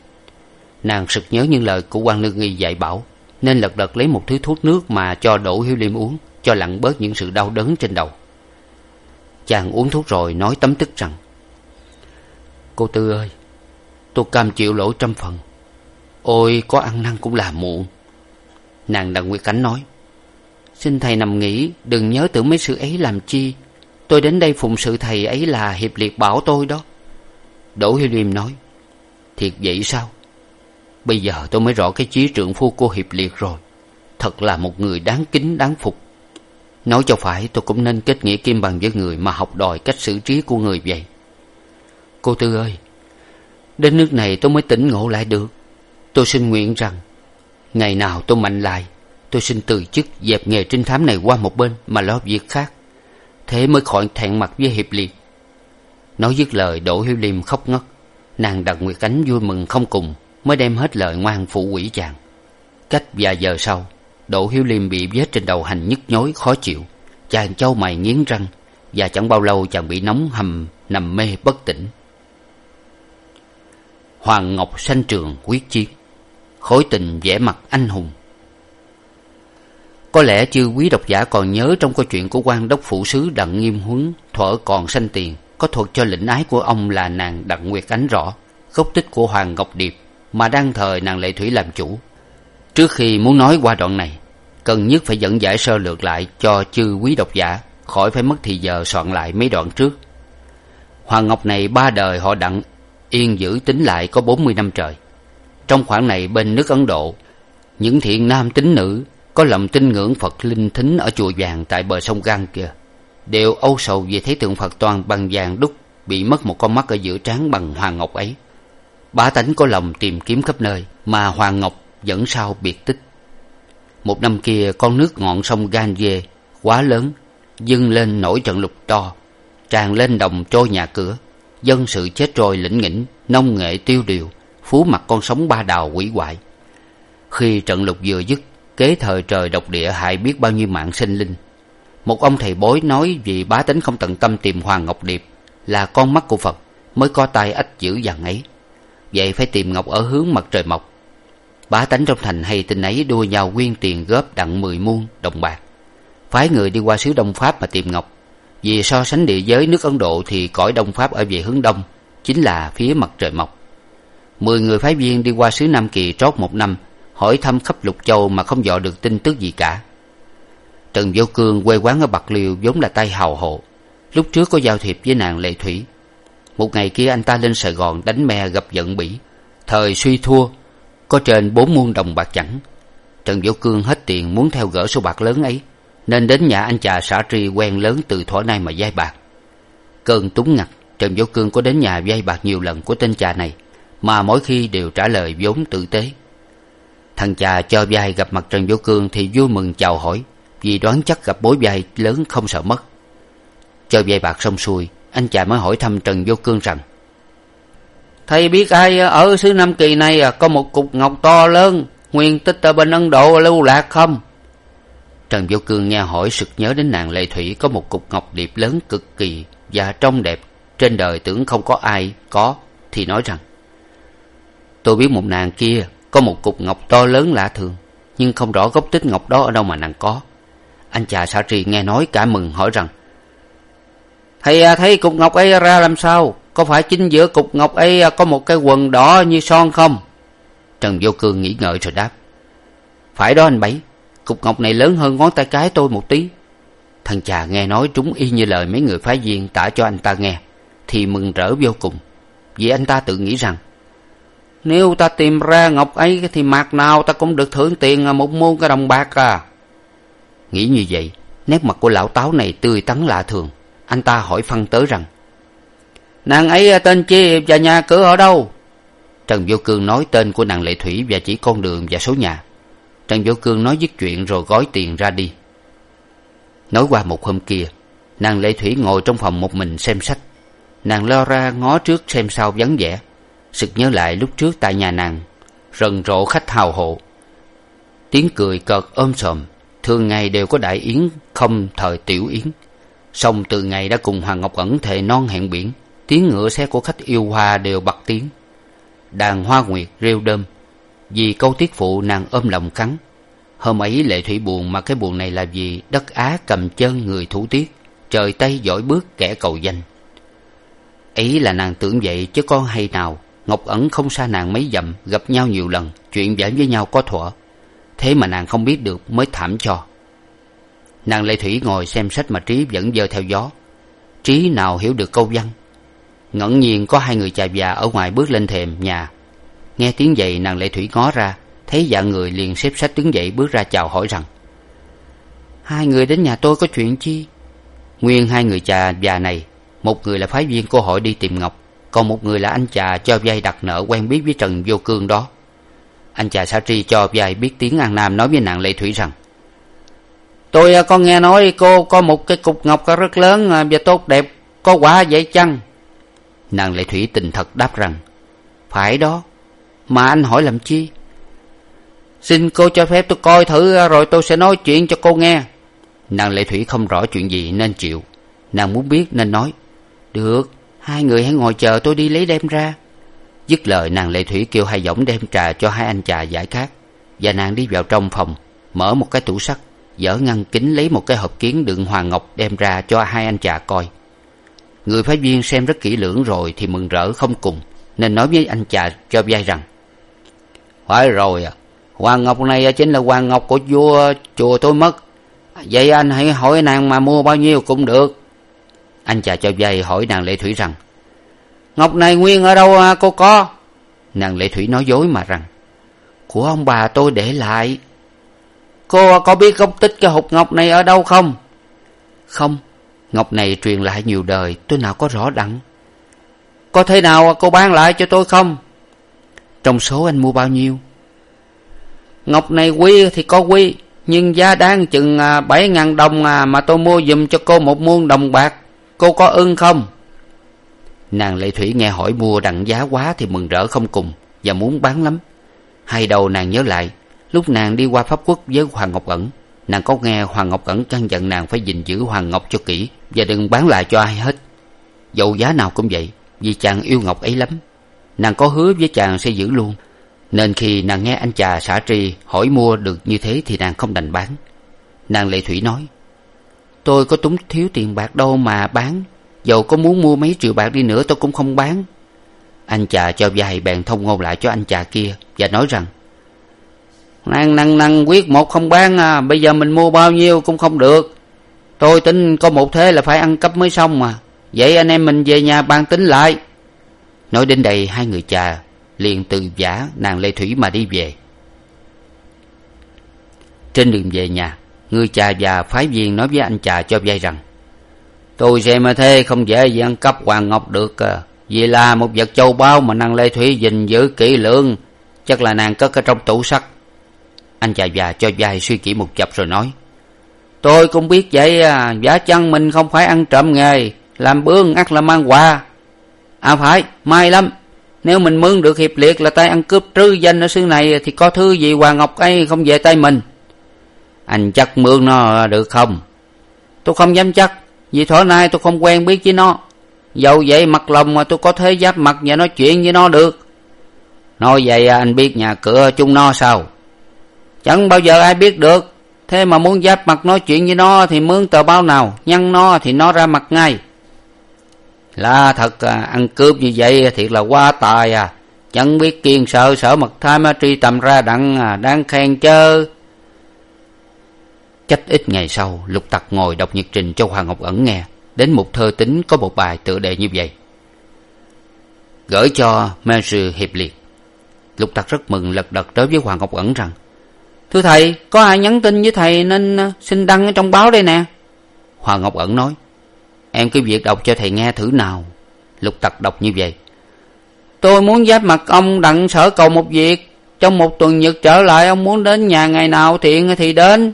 Nàng sực nhớ những lời của quan lương nghi dạy bảo nên lật đật lấy một thứ thuốc nước mà cho đỗ hiếu liêm uống, cho lặn bớt những sự đau đớn trên đầu. Chàng uống thuốc rồi nói tấm tức rằng, cô tư ơi, tôi cam chịu lỗi trăm phần. Ôi, có ăn năn cũng là muộn. Nàng đặng nguyệt cảnh nói, xin thầy nằm nghỉ, đừng nhớ tưởng mấy sự ấy làm chi. Tôi đến đây phụng sự thầy ấy là hiệp liệt bảo tôi đó. Đỗ hiếu liêm nói, thiệt vậy sao? Bây giờ tôi mới rõ cái chí trượng phu của hiệp liệt rồi. Thật là một người đáng kính, đáng phục. Nói cho phải, tôi cũng nên kết nghĩa kim bằng với người mà học đòi cách xử trí của người vậy. Cô tư ơi, đến nước này tôi mới tỉnh ngộ lại được. Tôi xin nguyện rằng, ngày nào tôi mạnh lại, tôi xin từ chức dẹp nghề trinh thám này qua một bên mà lo việc khác. Thế mới khỏi thẹn mặt với hiệp liệt. Nói dứt lời, đỗ hiếu liêm khóc ngất. Nàng đặng nguyệt ánh vui mừng không cùng mới đem hết lời ngoan phụ quỷ chàng. Cách vài giờ sau, đỗ hiếu liêm bị vết trên đầu hành nhức nhối, khó chịu. Chàng châu mày nghiến răng và chẳng bao lâu chàng bị nóng hầm, nằm mê bất tỉnh. Hoàng ngọc sanh trường quyết chiến khối tình vẻ mặt anh hùng. Có lẽ chư quý độc giả còn nhớ trong câu chuyện của quan đốc phụ sứ đặng nghiêm huấn, thuở còn sanh tiền, có thuật cho lĩnh ái của ông là nàng đặng nguyệt ánh rõ, gốc tích của hoàng ngọc điệp mà đang thời nàng lệ thủy làm chủ. Trước khi muốn nói qua đoạn này, cần nhất phải dẫn giải sơ lược lại cho chư quý độc giả, khỏi phải mất thì giờ soạn lại mấy đoạn trước. Hoàng ngọc này ba đời họ đặng, yên giữ tính lại có bốn mươi năm trời. Trong khoảng này bên nước ấn độ, những thiện nam tín nữ có lòng tin ngưỡng phật linh thính ở chùa vàng tại bờ sông gan kia, đều âu sầu vì thấy tượng phật toàn bằng vàng đúc bị mất một con mắt ở giữa trán bằng hoàng ngọc ấy bá tánh có lòng tìm kiếm khắp nơi, mà hoàng ngọc vẫn sao biệt tích một năm kia, con nước ngọn sông gan dê quá lớn, dâng lên nổi trận lục to, tràn lên đồng trôi nhà cửa. Dân sự chết trôi lĩnh nghĩnh, nông nghệ tiêu điều, phú mặt con sóng ba đào quỷ hoại. Khi trận lục vừa dứt, kế thời trời độc địa hại biết bao nhiêu mạng sinh linh. Một ông thầy bói nói vì bá tánh không tận tâm tìm hoàng ngọc điệp, là con mắt của phật, mới có tay ách dữ dằn ấy vậy phải tìm ngọc ở hướng mặt trời mọc. Bá tánh trong thành hay tin ấy đua nhau quyên tiền góp đặng mười muôn đồng bạc. Phái người đi qua xứ đông pháp mà tìm ngọc. Vì so sánh địa giới nước ấn độ thì cõi đông pháp ở về hướng đông, chính là phía mặt trời mọc. Mười người phái viên đi qua xứ nam kỳ trót một năm, hỏi thăm khắp lục châu mà không dò được tin tức gì cả. Trần vô cương quê quán ở bạc liêu vốn là tay hào hộ. Lúc trước có giao thiệp với nàng lệ thủy một ngày kia anh ta lên sài gòn đánh me gặp giận bỉ. Thời suy thua, có trên bốn muôn đồng bạc chẳng. Trần vũ cương hết tiền muốn theo gỡ số bạc lớn ấy, nên đến nhà anh chà xã tri quen lớn từ thuở nay mà vay bạc. Cơn túng ngặt, trần vũ cương có đến nhà vay bạc nhiều lần của tên chà này, mà mỗi khi đều trả lời vốn tử tế. Thằng chà cho vay gặp mặt trần vũ cương thì vui mừng chào hỏi, vì đoán chắc gặp bối vay lớn không sợ mất. Cho vay bạc xong xuôi anh chàng mới hỏi thăm trần vô cương rằng thầy biết ai ở xứ nam kỳ này à, có một cục ngọc to lớn nguyên tích ở bên ấn độ lưu lạc không? Trần vô cương nghe hỏi sực nhớ đến nàng lệ thủy có một cục ngọc điệp lớn cực kỳ và trông đẹp. Trên đời tưởng không có ai có thì nói rằng tôi biết một nàng kia có một cục ngọc to lớn lạ thường nhưng không rõ gốc tích ngọc đó ở đâu mà nàng có. Anh chàng sa tri nghe nói cả mừng hỏi rằng thầy à, thấy cục ngọc ấy ra làm sao? Có phải chính giữa cục ngọc ấy à, có một cái quần đỏ như son không? Trần vô cương nghĩ ngợi rồi đáp. Phải đó anh bảy, cục ngọc này lớn hơn ngón tay cái tôi một tí. Thằng chà nghe nói trúng y như lời mấy người phái viên tả cho anh ta nghe, thì mừng rỡ vô cùng. Vì anh ta tự nghĩ rằng, nếu ta tìm ra ngọc ấy thì mạc nào ta cũng được thưởng tiền à, một môn cái đồng bạc à. Nghĩ như vậy, nét mặt của lão táo này tươi tắn lạ thường anh ta hỏi phân tới rằng, nàng ấy à, tên chi và nhà cửa ở đâu? Trần vô cương nói tên của nàng lệ thủy và chỉ con đường và số nhà. Trần vô cương nói dứt chuyện rồi gói tiền ra đi. Nói qua một hôm kia, nàng lệ thủy ngồi trong phòng một mình xem sách. Nàng lo ra ngó trước xem sau vắng vẻ. Sực nhớ lại lúc trước tại nhà nàng, rần rộ khách hào hộ. Tiếng cười cợt ôm sòm, thường ngày đều có đại yến, không thời tiểu yến song từ ngày đã cùng hoàng ngọc ẩn thề non hẹn biển, tiếng ngựa xe của khách yêu hoa đều bật tiếng. Đàn hoa nguyệt rêu đơm, vì câu tiết phụ nàng ôm lòng cắn. Hôm ấy lệ thủy buồn mà cái buồn này là vì đất á cầm chân người thủ tiết, trời tây giỏi bước kẻ cầu danh. Ấy là nàng tưởng vậy chứ con hay nào, ngọc ẩn không xa nàng mấy dặm, gặp nhau nhiều lần, chuyện giảng với nhau có thuở. Thế mà nàng không biết được mới thảm cho nàng lệ thủy ngồi xem sách mà trí vẫn dơ theo gió. Trí nào hiểu được câu văn? Ngẫn nhiên có hai người chà già ở ngoài bước lên thềm nhà. Nghe tiếng giày nàng lệ thủy ngó ra, thấy dạng người liền xếp sách đứng dậy bước ra chào hỏi rằng, hai người đến nhà tôi có chuyện chi? Nguyên hai người chà già này, một người là phái viên cô hội đi tìm ngọc, còn một người là anh chà cho vay đặt nợ quen biết với trần vô cương đó. Anh chà sa tri cho vay biết tiếng an nam nói với nàng lệ thủy rằng tôi à, có nghe nói cô có một cái cục ngọc rất lớn à, và tốt đẹp, có quả vậy chăng? Nàng lệ thủy tình thật đáp rằng, phải đó, mà anh hỏi làm chi? Xin cô cho phép tôi coi thử à, rồi tôi sẽ nói chuyện cho cô nghe. Nàng lệ thủy không rõ chuyện gì nên chịu. Nàng muốn biết nên nói, được, hai người hãy ngồi chờ tôi đi lấy đem ra. Dứt lời, nàng lệ thủy kêu hai võng đem trà cho hai anh trà giải khát, và nàng đi vào trong phòng, mở một cái tủ sắt dở ngăn kính lấy một cái hộp kiến đựng hoàng ngọc đem ra cho hai anh chà coi. Người phái viên xem rất kỹ lưỡng rồi thì mừng rỡ không cùng nên nói với anh chà cho vai rằng phải rồi à hoàng ngọc này chính là hoàng ngọc của vua chùa tôi mất. Vậy anh hãy hỏi nàng mà mua bao nhiêu cũng được. Anh chà cho vai hỏi nàng lệ thủy rằng ngọc này nguyên ở đâu à, cô có? Nàng lệ thủy nói dối mà rằng của ông bà tôi để lại cô có biết gốc tích cái hộp ngọc này ở đâu không? Không, ngọc này truyền lại nhiều đời, tôi nào có rõ đặng. Có thế nào cô bán lại cho tôi không? Trong số anh mua bao nhiêu? Ngọc này quy thì có quy nhưng giá đáng chừng à, bảy ngàn đồng à, mà tôi mua giùm cho cô một muôn đồng bạc. Cô có ưng không? Nàng lệ thủy nghe hỏi mua đặng giá quá thì mừng rỡ không cùng và muốn bán lắm. Hai đầu nàng nhớ lại lúc nàng đi qua pháp quốc với hoàng ngọc ẩn, nàng có nghe hoàng ngọc ẩn căn dặn nàng phải gìn giữ hoàng ngọc cho kỹ và đừng bán lại cho ai hết. Dầu giá nào cũng vậy, vì chàng yêu ngọc ấy lắm, nàng có hứa với chàng sẽ giữ luôn. Nên khi nàng nghe anh chà xả tri hỏi mua được như thế thì nàng không đành bán. Nàng lệ thủy nói, tôi có túng thiếu tiền bạc đâu mà bán. Dầu có muốn mua mấy triệu bạc đi nữa tôi cũng không bán. Anh chà cho vay bèn thông ngôn lại cho anh chà kia và nói rằng năng năng năng quyết một không bán à. Bây giờ mình mua bao nhiêu cũng không được. Tôi tính có một thế là phải ăn cắp mới xong mà. Vậy anh em mình về nhà bàn tính lại. Nói đến đây, hai người cha liền từ giả nàng lê thủy mà đi về. Trên đường về nhà, người cha già phái viên nói với anh chà cho vay rằng, tôi xem thế không dễ gì ăn cắp hoàng ngọc được à. Vì là một vật châu báu mà nàng lê thủy gìn giữ kỹ lưỡng, chắc là nàng cất ở trong tủ sắt anh già già cho vai suy nghĩ một chập rồi nói, tôi cũng biết vậy à giả chăng mình không phải ăn trộm nghề, làm bương ắt là mang quà. À phải, may lắm. Nếu mình mướn được hiệp liệt là tay ăn cướp trư danh ở xứ này thì có thứ gì hoàng ngọc ấy không về tay mình? Anh chắc mướn nó được không? Tôi không dám chắc, vì thổi nay tôi không quen biết với nó. Dầu vậy mặt lòng mà tôi có thế giáp mặt và nói chuyện với nó được. Nói vậy à, anh biết nhà cửa chung nó sao? Chẳng bao giờ ai biết được. Thế mà muốn giáp mặt nói chuyện với nó thì mướn tờ báo nào? Nhăn nó thì nó ra mặt ngay. Là thật à, ăn cướp như vậy thiệt là quá tài à. Chẳng biết kiên sợ sợ mật ma truy tầm ra đặng à, đang khen chớ. Cách ít ngày sau lục tặc ngồi đọc nhật trình cho hoàng ngọc ẩn nghe. Đến một thơ tính có một bài tựa đề như vậy. Gửi cho monsieur hiệp liệt. Lục tặc rất mừng lật đật đối với hoàng ngọc ẩn rằng thưa thầy có ai nhắn tin với thầy nên à, xin đăng ở trong báo đây nè? Hoàng ngọc ẩn nói em cứ việc đọc cho thầy nghe thử nào. Lục tặc đọc như vậy. Tôi muốn giáp mặt ông đặng sở cầu một việc. Trong một tuần nhật trở lại ông muốn đến nhà ngày nào thiện thì đến.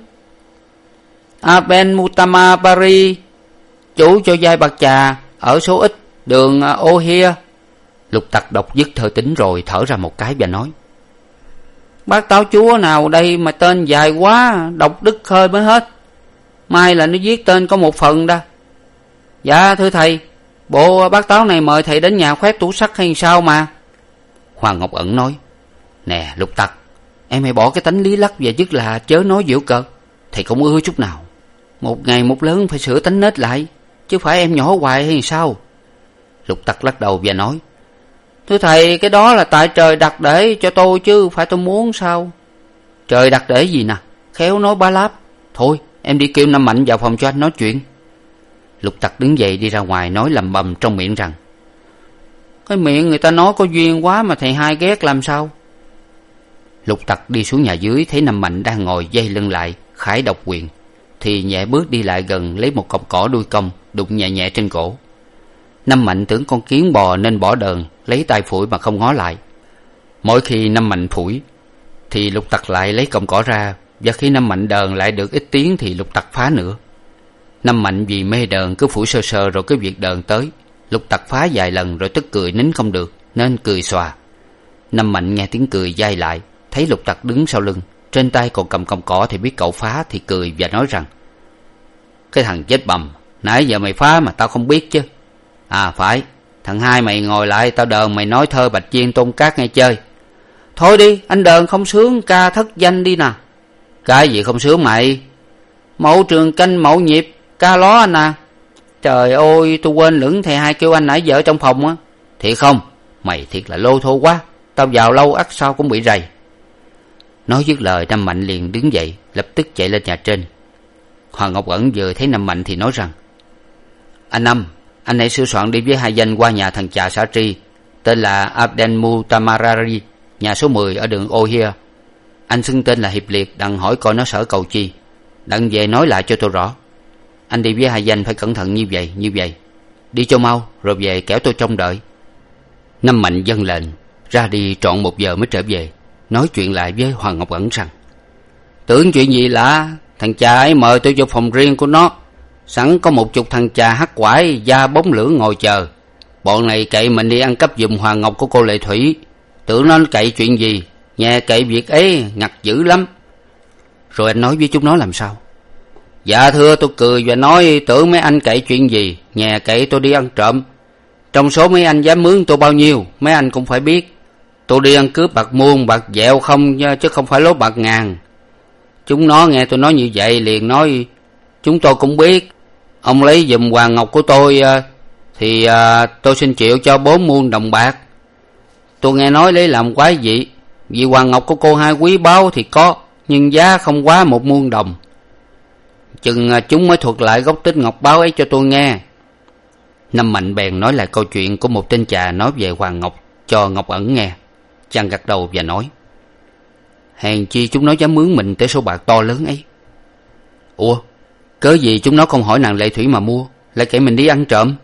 Aben mutama paris chủ cho giai bạc trà ở số ít đường ô hia. Lục tặc đọc dứt thơ tính rồi thở ra một cái và nói bác táo chúa nào đây mà tên dài quá đọc đức khơi mới hết. Mai là nó viết tên có một phần đó. dạ thưa thầy, bộ bác táo này mời thầy đến nhà khoét tủ sắt hay sao mà? Hoàng ngọc ẩn nói, nè, lục tặc, em hãy bỏ cái tánh lý lắc và dứt là chớ nói giễu cợt. Thầy không ưa chút nào. Một ngày một lớn phải sửa tánh nết lại, chứ phải em nhỏ hoài hay sao? Lục tặc lắc đầu và nói thưa thầy, cái đó là tại trời đặt để cho tôi chứ phải tôi muốn sao? Trời đặt để gì nè? Khéo nói ba láp. Thôi, em đi kêu năm mạnh vào phòng cho anh nói chuyện. Lục tặc đứng dậy đi ra ngoài nói lầm bầm trong miệng rằng, cái miệng người ta nói có duyên quá mà thầy hai ghét làm sao? Lục tặc đi xuống nhà dưới thấy năm mạnh đang ngồi dây lưng lại, khải độc quyền, thì nhẹ bước đi lại gần lấy một cọng cỏ đuôi cong đụng nhẹ nhẹ trên cổ. Năm mạnh tưởng con kiến bò nên bỏ đờn lấy tay phủi mà không ngó lại. Mỗi khi năm mạnh phủi, thì lục tặc lại lấy cọng cỏ ra, và khi năm mạnh đờn lại được ít tiếng thì lục tặc phá nữa năm mạnh vì mê đờn cứ phủi sơ sơ rồi cái việc đờn tới. Lục tặc phá vài lần rồi tức cười nín không được, nên cười xòa. Năm mạnh nghe tiếng cười d lại, thấy lục tặc đứng sau lưng, trên tay còn cầm cọng cỏ thì biết cậu phá thì cười và nói rằng, cái thằng chết bầm, nãy giờ mày phá mà tao không biết chứ. À phải thằng hai mày ngồi lại, tao đờn mày nói thơ bạch chiên tôn cát nghe chơi. Thôi đi, anh đờn không sướng, ca thất danh đi nè. Cái gì không sướng mày? Mẫu trường canh, mẫu nhịp, ca ló anh à. Trời ơi, tôi quên lửng thầy hai kêu anh nãy giờ trong phòng á. Thiệt không? Mày thiệt là lô thô quá. Tao vào lâu ắt sao cũng bị rầy. Nói dứt lời năm mạnh liền đứng dậy, lập tức chạy lên nhà trên. Hoàng ngọc ẩn vừa thấy năm mạnh thì nói rằng, anh năm anh hãy sửa soạn đi với hai danh qua nhà thằng chà xã tri, tên là abdel mutamarari, nhà số mười ở đường ohia. Anh xưng tên là hiệp liệt, đặng hỏi coi nó sở cầu chi. Đặng về nói lại cho tôi rõ. Anh đi với hai danh phải cẩn thận như vậy như vậy. Đi cho mau, rồi về kéo tôi trông đợi. Năm mạnh d â n lệnh, ra đi trọn một giờ mới trở về, nói chuyện lại với hoàng ngọc ẩn rằng, tưởng chuyện gì lạ? Thằng cha ấy mời tôi vô phòng riêng của nó sẵn có một chục thằng cha hắc quải da bóng lửa ngồi chờ. Bọn này cậy mình đi ăn cắp giùm hoàng ngọc của cô lệ thủy. Tưởng nó cậy chuyện gì? Nghe cậy việc ấy, ngặt dữ lắm. Rồi anh nói với chúng nó làm sao? Dạ thưa, tôi cười và nói, tưởng mấy anh cậy chuyện gì? Nhà cậy tôi đi ăn trộm. Trong số mấy anh dám mướn tôi bao nhiêu, mấy anh cũng phải biết. Tôi đi ăn cướp bạc muôn, bạc dẹo không chứ không phải lốt bạc ngàn. Chúng nó nghe tôi nói như vậy liền nói, chúng tôi cũng biết ông lấy giùm hoàng ngọc của tôi ờ, thì ờ, tôi xin chịu cho bốn muôn đồng bạc. Tôi nghe nói lấy làm quái gì vì hoàng ngọc của cô hai quý báu thì có nhưng giá không quá một muôn đồng. Chừng à, chúng mới thuật lại gốc tích ngọc báo ấy cho tôi nghe. Năm mạnh bèn nói lại câu chuyện của một tên chà nói về hoàng ngọc cho ngọc ẩn nghe. Chàng gật đầu và nói hèn chi chúng nó dám mướn mình tới số bạc to lớn ấy. Ủa cớ gì chúng nó không hỏi nàng lệ thủy mà mua? Lại kể mình đi ăn trộm.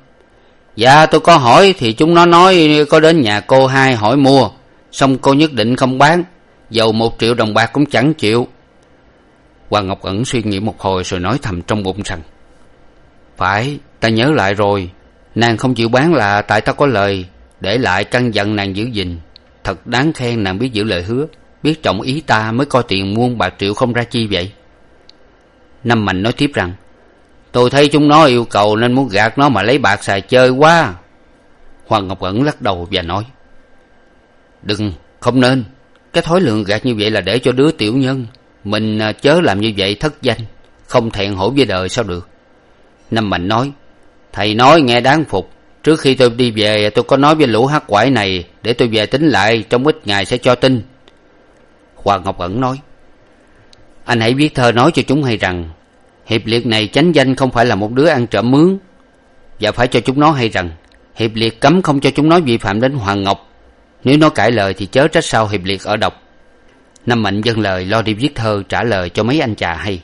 Dạ tôi có hỏi thì chúng nó nói có đến nhà cô hai hỏi mua. Xong cô nhất định không bán. Dầu một triệu đồng bạc cũng chẳng chịu. Hoàng ngọc ẩn suy nghĩ một hồi rồi nói thầm trong bụng rằng, phải, ta nhớ lại rồi. Nàng không chịu bán là tại ta có lời. Để lại căn dặn nàng giữ gìn. Thật đáng khen nàng biết giữ lời hứa. Biết trọng ý ta mới coi tiền muôn bạc triệu không ra chi vậy năm mạnh nói tiếp rằng, tôi thấy chúng nó yêu cầu nên muốn gạt nó mà lấy bạc xài chơi quá. Hoàng ngọc ẩn lắc đầu và nói, đừng, không nên. Cái thói lượng gạt như vậy là để cho đứa tiểu nhân mình à, chớ làm như vậy thất danh, không thẹn hổ với đời sao được. Năm mạnh nói, thầy nói nghe đáng phục. Trước khi tôi đi về, tôi có nói với lũ hát quải này, để tôi về tính lại, trong ít ngày sẽ cho tin. Hoàng ngọc ẩn nói anh hãy viết thơ nói cho chúng hay rằng, hiệp liệt này chánh danh không phải là một đứa ăn trộm mướn, và phải cho chúng nó hay rằng, hiệp liệt cấm không cho chúng nó vi phạm đến hoàng ngọc. Nếu nó cãi lời thì chớ trách sao hiệp liệt ở độc. Năm mạnh dâng lời lo đi viết thơ trả lời cho mấy anh chà hay.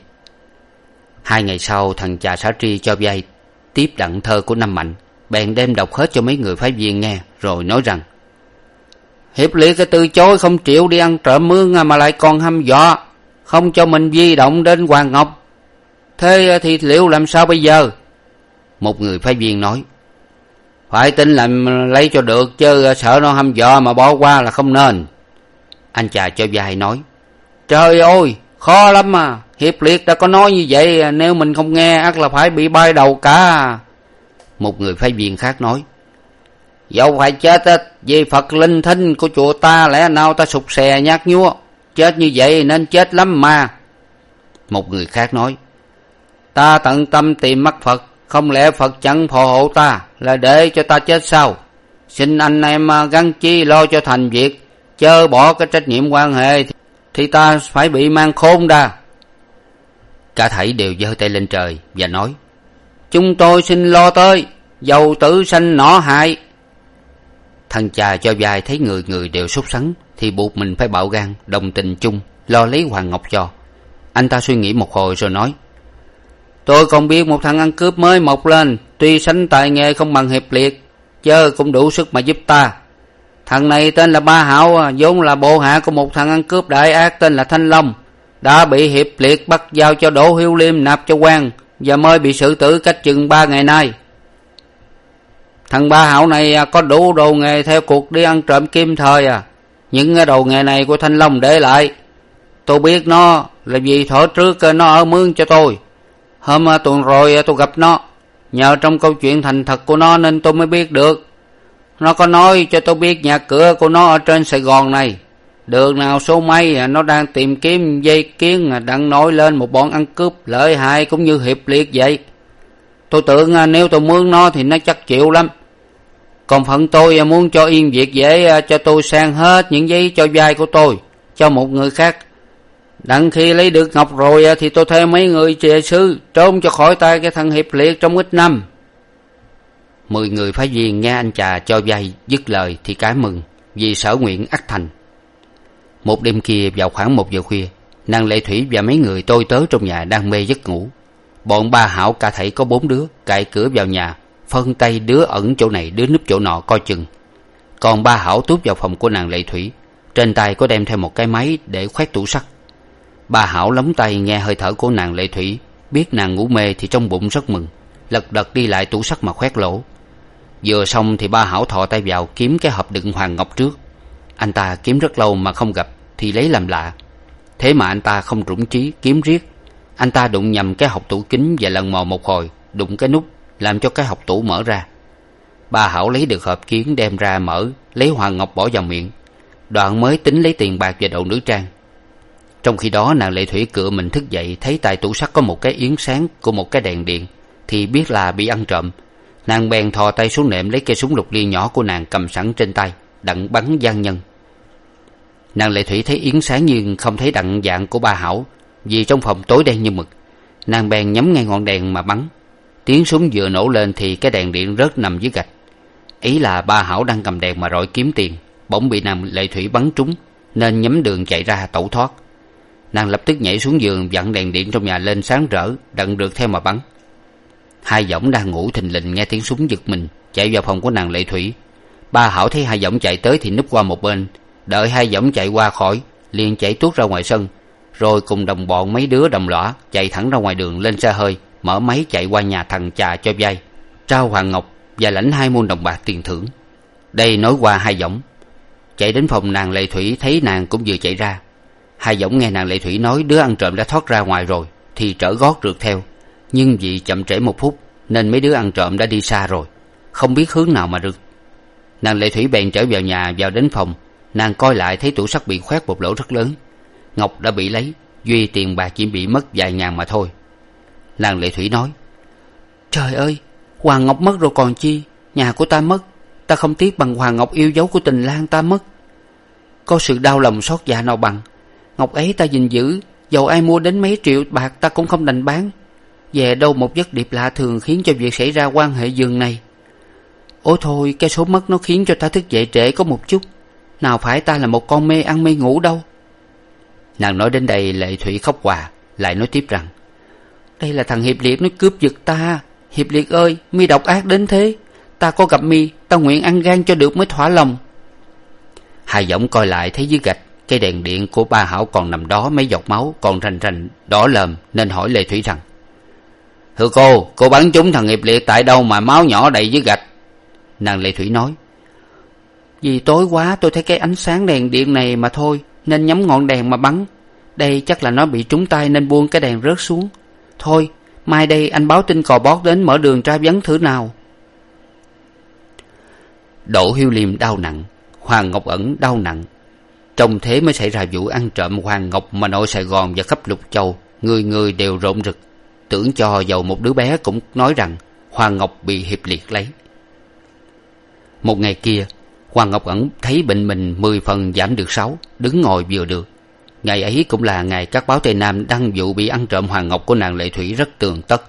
Hai ngày sau, thằng chà xã tri cho vay tiếp đặng thơ của năm mạnh, bèn đem đọc hết cho mấy người phái viên nghe, rồi nói rằng, hiệp liệt cái từ chối không chịu đi ăn trộm mướn à, mà lại còn hăm dọa không cho mình di động đến hoàng ngọc. Thế thì liệu làm sao bây giờ? Một người phái viên nói, phải tin làm lấy cho được, chứ sợ nó hăm dọa mà bỏ qua là không nên. Anh chà cho vai nói, trời ơi, khó lắm mà. Hiệp liệt đã có nói như vậy, nếu mình không nghe, ắt là phải bị bay đầu cả. Một người phái viên khác nói, dẫu phải chết á, vì phật linh thinh của chùa ta, lẽ nào ta sụt xè nhát nhúa? Chết như vậy nên chết lắm mà. Một người khác nói, ta tận tâm tìm mắt phật, không lẽ phật chẳng phò hộ ta, là để cho ta chết sao? Xin anh em à, gắn chi lo cho thành việc, chớ bỏ cái trách nhiệm quan hệ thì ta phải bị mang khôn đa cả thảy đều giơ tay lên trời và nói, chúng tôi xin lo tới, dầu tử sanh nọ hại. Thằng cha cho vai thấy người người đều sốt sắng thì buộc mình phải bạo gan, đồng tình chung, lo lấy hoàng ngọc cho. Anh ta suy nghĩ một hồi rồi nói, tôi còn biết một thằng ăn cướp mới mọc lên, tuy sánh tài nghề không bằng hiệp liệt, chớ cũng đủ sức mà giúp ta. Thằng này tên là ba hảo, vốn là bộ hạ của một thằng ăn cướp đại ác tên là thanh long, đã bị hiệp liệt bắt giao cho đỗ hiếu liêm nạp cho quan và mới bị xử tử cách chừng ba ngày nay. Thằng ba hảo này có đủ đồ nghề theo cuộc đi ăn trộm kim thời à những đồ nghề này của thanh long để lại. Tôi biết nó là vì thuở trước nó ở mướn cho tôi. Hôm à, tuần rồi à, tôi gặp nó. Nhờ trong câu chuyện thành thật của nó nên tôi mới biết được. Nó có nói cho tôi biết nhà cửa của nó ở trên sài gòn này. Đường nào số mấy à, nó đang tìm kiếm dây kiến đang nổi lên một bọn ăn cướp lợi hại cũng như hiệp liệt vậy. Tôi tưởng nếu tôi mướn nó thì nó chắc chịu lắm còn phận tôi à, muốn cho yên việc dễ à, cho tôi sang hết những giấy cho vai của tôi, cho một người khác. Đặng khi lấy được ngọc rồi à, thì tôi thuê mấy người trệ sư, trốn cho khỏi tay cái thằng hiệp liệt trong ít năm. Mười người phái viên nghe anh chà cho vay dứt lời thì cái mừng, vì sở nguyện ắt thành. Một đêm kia, vào khoảng một giờ khuya nàng lệ thủy và mấy người tôi tớ trong nhà đang mê giấc ngủ. Bọn ba hảo cả thảy có bốn đứa cạy cửa vào nhà phân tay đứa ẩn chỗ này, đứa núp chỗ nọ, coi chừng. Còn ba hảo tút vào phòng của nàng lệ thủy. Trên tay có đem theo một cái máy để khoét tủ sắt. Ba hảo lóng tay nghe hơi thở của nàng lệ thủy. Biết nàng ngủ mê thì trong bụng rất mừng. Lật đật đi lại tủ sắt mà khoét lỗ. Vừa xong thì ba hảo thò tay vào kiếm cái hộp đựng hoàng ngọc trước. Anh ta kiếm rất lâu mà không gặp thì lấy làm lạ. Thế mà anh ta không rủng trí, kiếm riết. Anh ta đụng nhầm cái hộc tủ kính và lần mò một hồi, đụng cái nút làm cho cái học tủ mở ra. Bà hảo lấy được hộp kiến đem ra mở, lấy hoàng ngọc bỏ vào miệng. Đoạn mới tính lấy tiền bạc và đậu nữ trang. Trong khi đó, nàng lệ thủy cựa mình thức dậy, thấy tại tủ sắt có một cái yến sáng của một cái đèn điện, thì biết là bị ăn trộm. Nàng bèn thò tay xuống nệm lấy cây súng lục liên nhỏ của nàng cầm sẵn trên tay, đặng bắn gian nhân. Nàng lệ thủy thấy yến sáng nhưng không thấy đặng dạng của ba hảo, vì trong phòng tối đen như mực. Nàng bèn nhắm ngay ngọn đèn mà bắn tiếng súng vừa nổ lên thì cái đèn điện rớt nằm dưới gạch. Ý là ba hảo đang cầm đèn mà rọi kiếm tiền, bỗng bị nàng lệ thủy bắn trúng, nên nhắm đường chạy ra tẩu thoát. Nàng lập tức nhảy xuống giường vặn đèn điện trong nhà lên sáng rỡ, đặng được theo mà bắn. Hai võng đang ngủ thình lình nghe tiếng súng giật mình, chạy vào phòng của nàng lệ thủy. Ba hảo thấy hai võng chạy tới thì núp qua một bên, đợi hai võng chạy qua khỏi, liền chạy tuốt ra ngoài sân, rồi cùng đồng bọn mấy đứa đồng lõa chạy thẳng ra ngoài đường lên xe hơi mở máy chạy qua nhà thằng chà cho vay trao hoàng ngọc và lãnh hai muôn đồng bạc tiền thưởng. Đây nói qua hai giọng chạy đến phòng nàng lệ thủy, thấy nàng cũng vừa chạy ra. Hai giọng nghe nàng lệ thủy nói đứa ăn trộm đã thoát ra ngoài rồi, thì trở gót rượt theo. Nhưng vì chậm trễ một phút, nên mấy đứa ăn trộm đã đi xa rồi, không biết hướng nào mà rượt. Nàng lệ thủy bèn trở vào nhà, vào đến phòng. Nàng coi lại thấy tủ sắt bị khoét một lỗ rất lớn. Ngọc đã bị lấy, duy tiền bạc chỉ bị mất vài ngàn mà thôi nàng lệ thủy nói, trời ơi hoàng ngọc mất rồi còn chi? Nhà của ta mất, ta không tiếc bằng hoàng ngọc yêu dấu của tình lang ta mất. Có sự đau lòng xót dạ nào bằng. Ngọc ấy ta gìn giữ, dầu ai mua đến mấy triệu bạc ta cũng không đành bán. Về đâu một giấc điệp lạ thường khiến cho việc xảy ra quan hệ giường này. Ôi thôi, cái số mất nó khiến cho ta thức dậy trễ có một chút. Nào phải ta là một con mê ăn mê ngủ đâu. Nàng nói đến đây, lệ thủy khóc hòa, lại nói tiếp rằng đây là thằng hiệp liệt nó cướp giật ta. Hiệp liệt ơi, mi độc ác đến thế. Ta có gặp mi, ta nguyện ăn gan cho được mới thỏa lòng. Hai giọng coi lại thấy dưới gạch cây đèn điện của ba hảo còn nằm đó mấy giọt máu còn rành rành, đỏ lờm, nên hỏi lê thủy rằng thưa cô cô bắn trúng thằng hiệp liệt tại đâu mà máu nhỏ đầy dưới gạch? Nàng lê thủy nói, vì tối quá tôi thấy cái ánh sáng đèn điện này mà thôi, nên nhắm ngọn đèn mà bắn. Đây chắc là nó bị trúng tay nên buông cái đèn rớt xuống thôi, mai đây anh báo tin cò bót đến mở đường tra vấn thử nào. Đỗ hiếu liêm đau nặng, hoàng ngọc ẩn đau nặng. Trong thế mới xảy ra vụ ăn trộm hoàng ngọc mà nội sài gòn và khắp lục châu, người người đều rộn rực. Tưởng cho dầu một đứa bé cũng nói rằng hoàng ngọc bị hiệp liệt lấy. Một ngày kia, hoàng ngọc ẩn thấy bệnh mình mười phần giảm được sáu, đứng ngồi vừa được ngày ấy cũng là ngày các báo tây nam đăng vụ bị ăn trộm hoàng ngọc của nàng lệ thủy rất tường tất.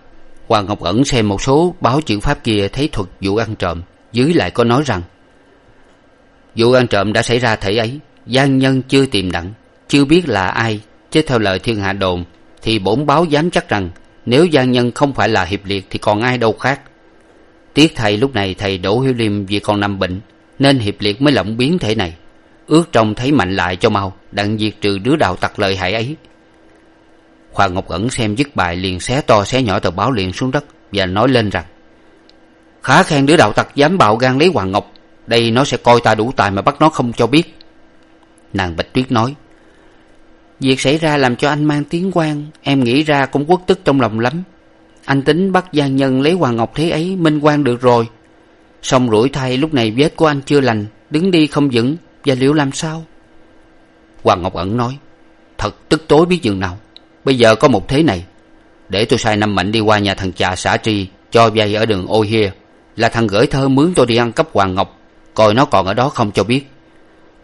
Hoàng ngọc ẩn xem một số báo chữ pháp kia thấy thuật vụ ăn trộm, dưới lại có nói rằng, vụ ăn trộm đã xảy ra thể ấy gian nhân chưa tìm đặng, chưa biết là ai, chứ theo lời thiên hạ đồn, thì bổn báo dám chắc rằng nếu gian nhân không phải là hiệp liệt thì còn ai đâu khác. Tiếc thầy lúc này thầy đỗ hiếu liêm vì còn nằm bệnh, nên hiệp liệt mới lộng biến thể này ước trông thấy mạnh lại cho mau, đặng diệt trừ đứa đạo tặc lợi hại ấy. Hoàng ngọc ẩn xem dứt bài liền xé to xé nhỏ tờ báo liền xuống đất và nói lên rằng, khá khen đứa đạo tặc dám bạo gan lấy hoàng ngọc, đây nó sẽ coi ta đủ tài mà bắt nó không cho biết. Nàng bạch tuyết nói, việc xảy ra làm cho anh mang tiếng quan, em nghĩ ra cũng uất tức trong lòng lắm. Anh tính bắt gian nhân lấy hoàng ngọc thế ấy, minh quan được rồi. Xong rủi thay lúc này vết của anh chưa lành, đứng đi không vững và liệu làm sao? Hoàng ngọc ẩn nói, thật tức tối biết chừng nào. Bây giờ có một thế này. Để tôi sai năm mạnh đi qua nhà thằng chà xã tri, cho vay ở đường ô hia. Là thằng gửi thơ mướn tôi đi ăn cắp hoàng ngọc. Coi nó còn ở đó không cho biết.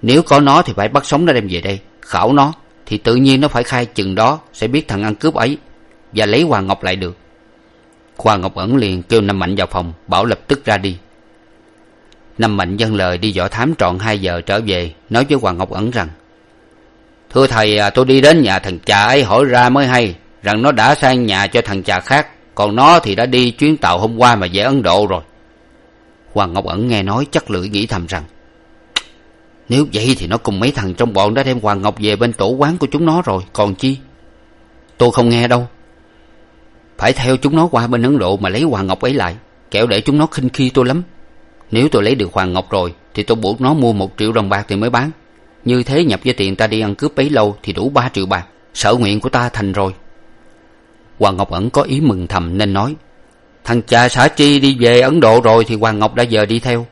Nếu có nó thì phải bắt sống nó đem về đây. Khảo nó, thì tự nhiên nó phải khai chừng đó, sẽ biết thằng ăn cướp ấy. Và lấy hoàng ngọc lại được. Hoàng ngọc ẩn liền kêu năm mạnh vào phòng, bảo lập tức ra đi năm mạnh dân lời đi dò thám trọn hai giờ trở về, nói với hoàng ngọc ẩn rằng, thưa thầy à, tôi đi đến nhà thằng cha ấy hỏi ra mới hay, rằng nó đã sang nhà cho thằng cha khác, còn nó thì đã đi chuyến tàu hôm qua mà về ấn độ rồi. Hoàng ngọc ẩn nghe nói chắc lưỡi nghĩ thầm rằng, nếu vậy thì nó cùng mấy thằng trong bọn đã đem hoàng ngọc về bên tổ quán của chúng nó rồi, còn chi? Tôi không nghe đâu. Phải theo chúng nó qua bên ấn độ mà lấy hoàng ngọc ấy lại, kẻo để chúng nó khinh khi tôi lắm nếu tôi lấy được hoàng ngọc rồi, thì tôi buộc nó mua một triệu đồng bạc thì mới bán. Như thế nhập với tiền ta đi ăn cướp bấy lâu thì đủ ba triệu bạc. Sở nguyện của ta thành rồi. Hoàng ngọc ẩn có ý mừng thầm nên nói, thằng cha xã chi đi về ấn độ rồi thì hoàng ngọc đã giờ đi theo.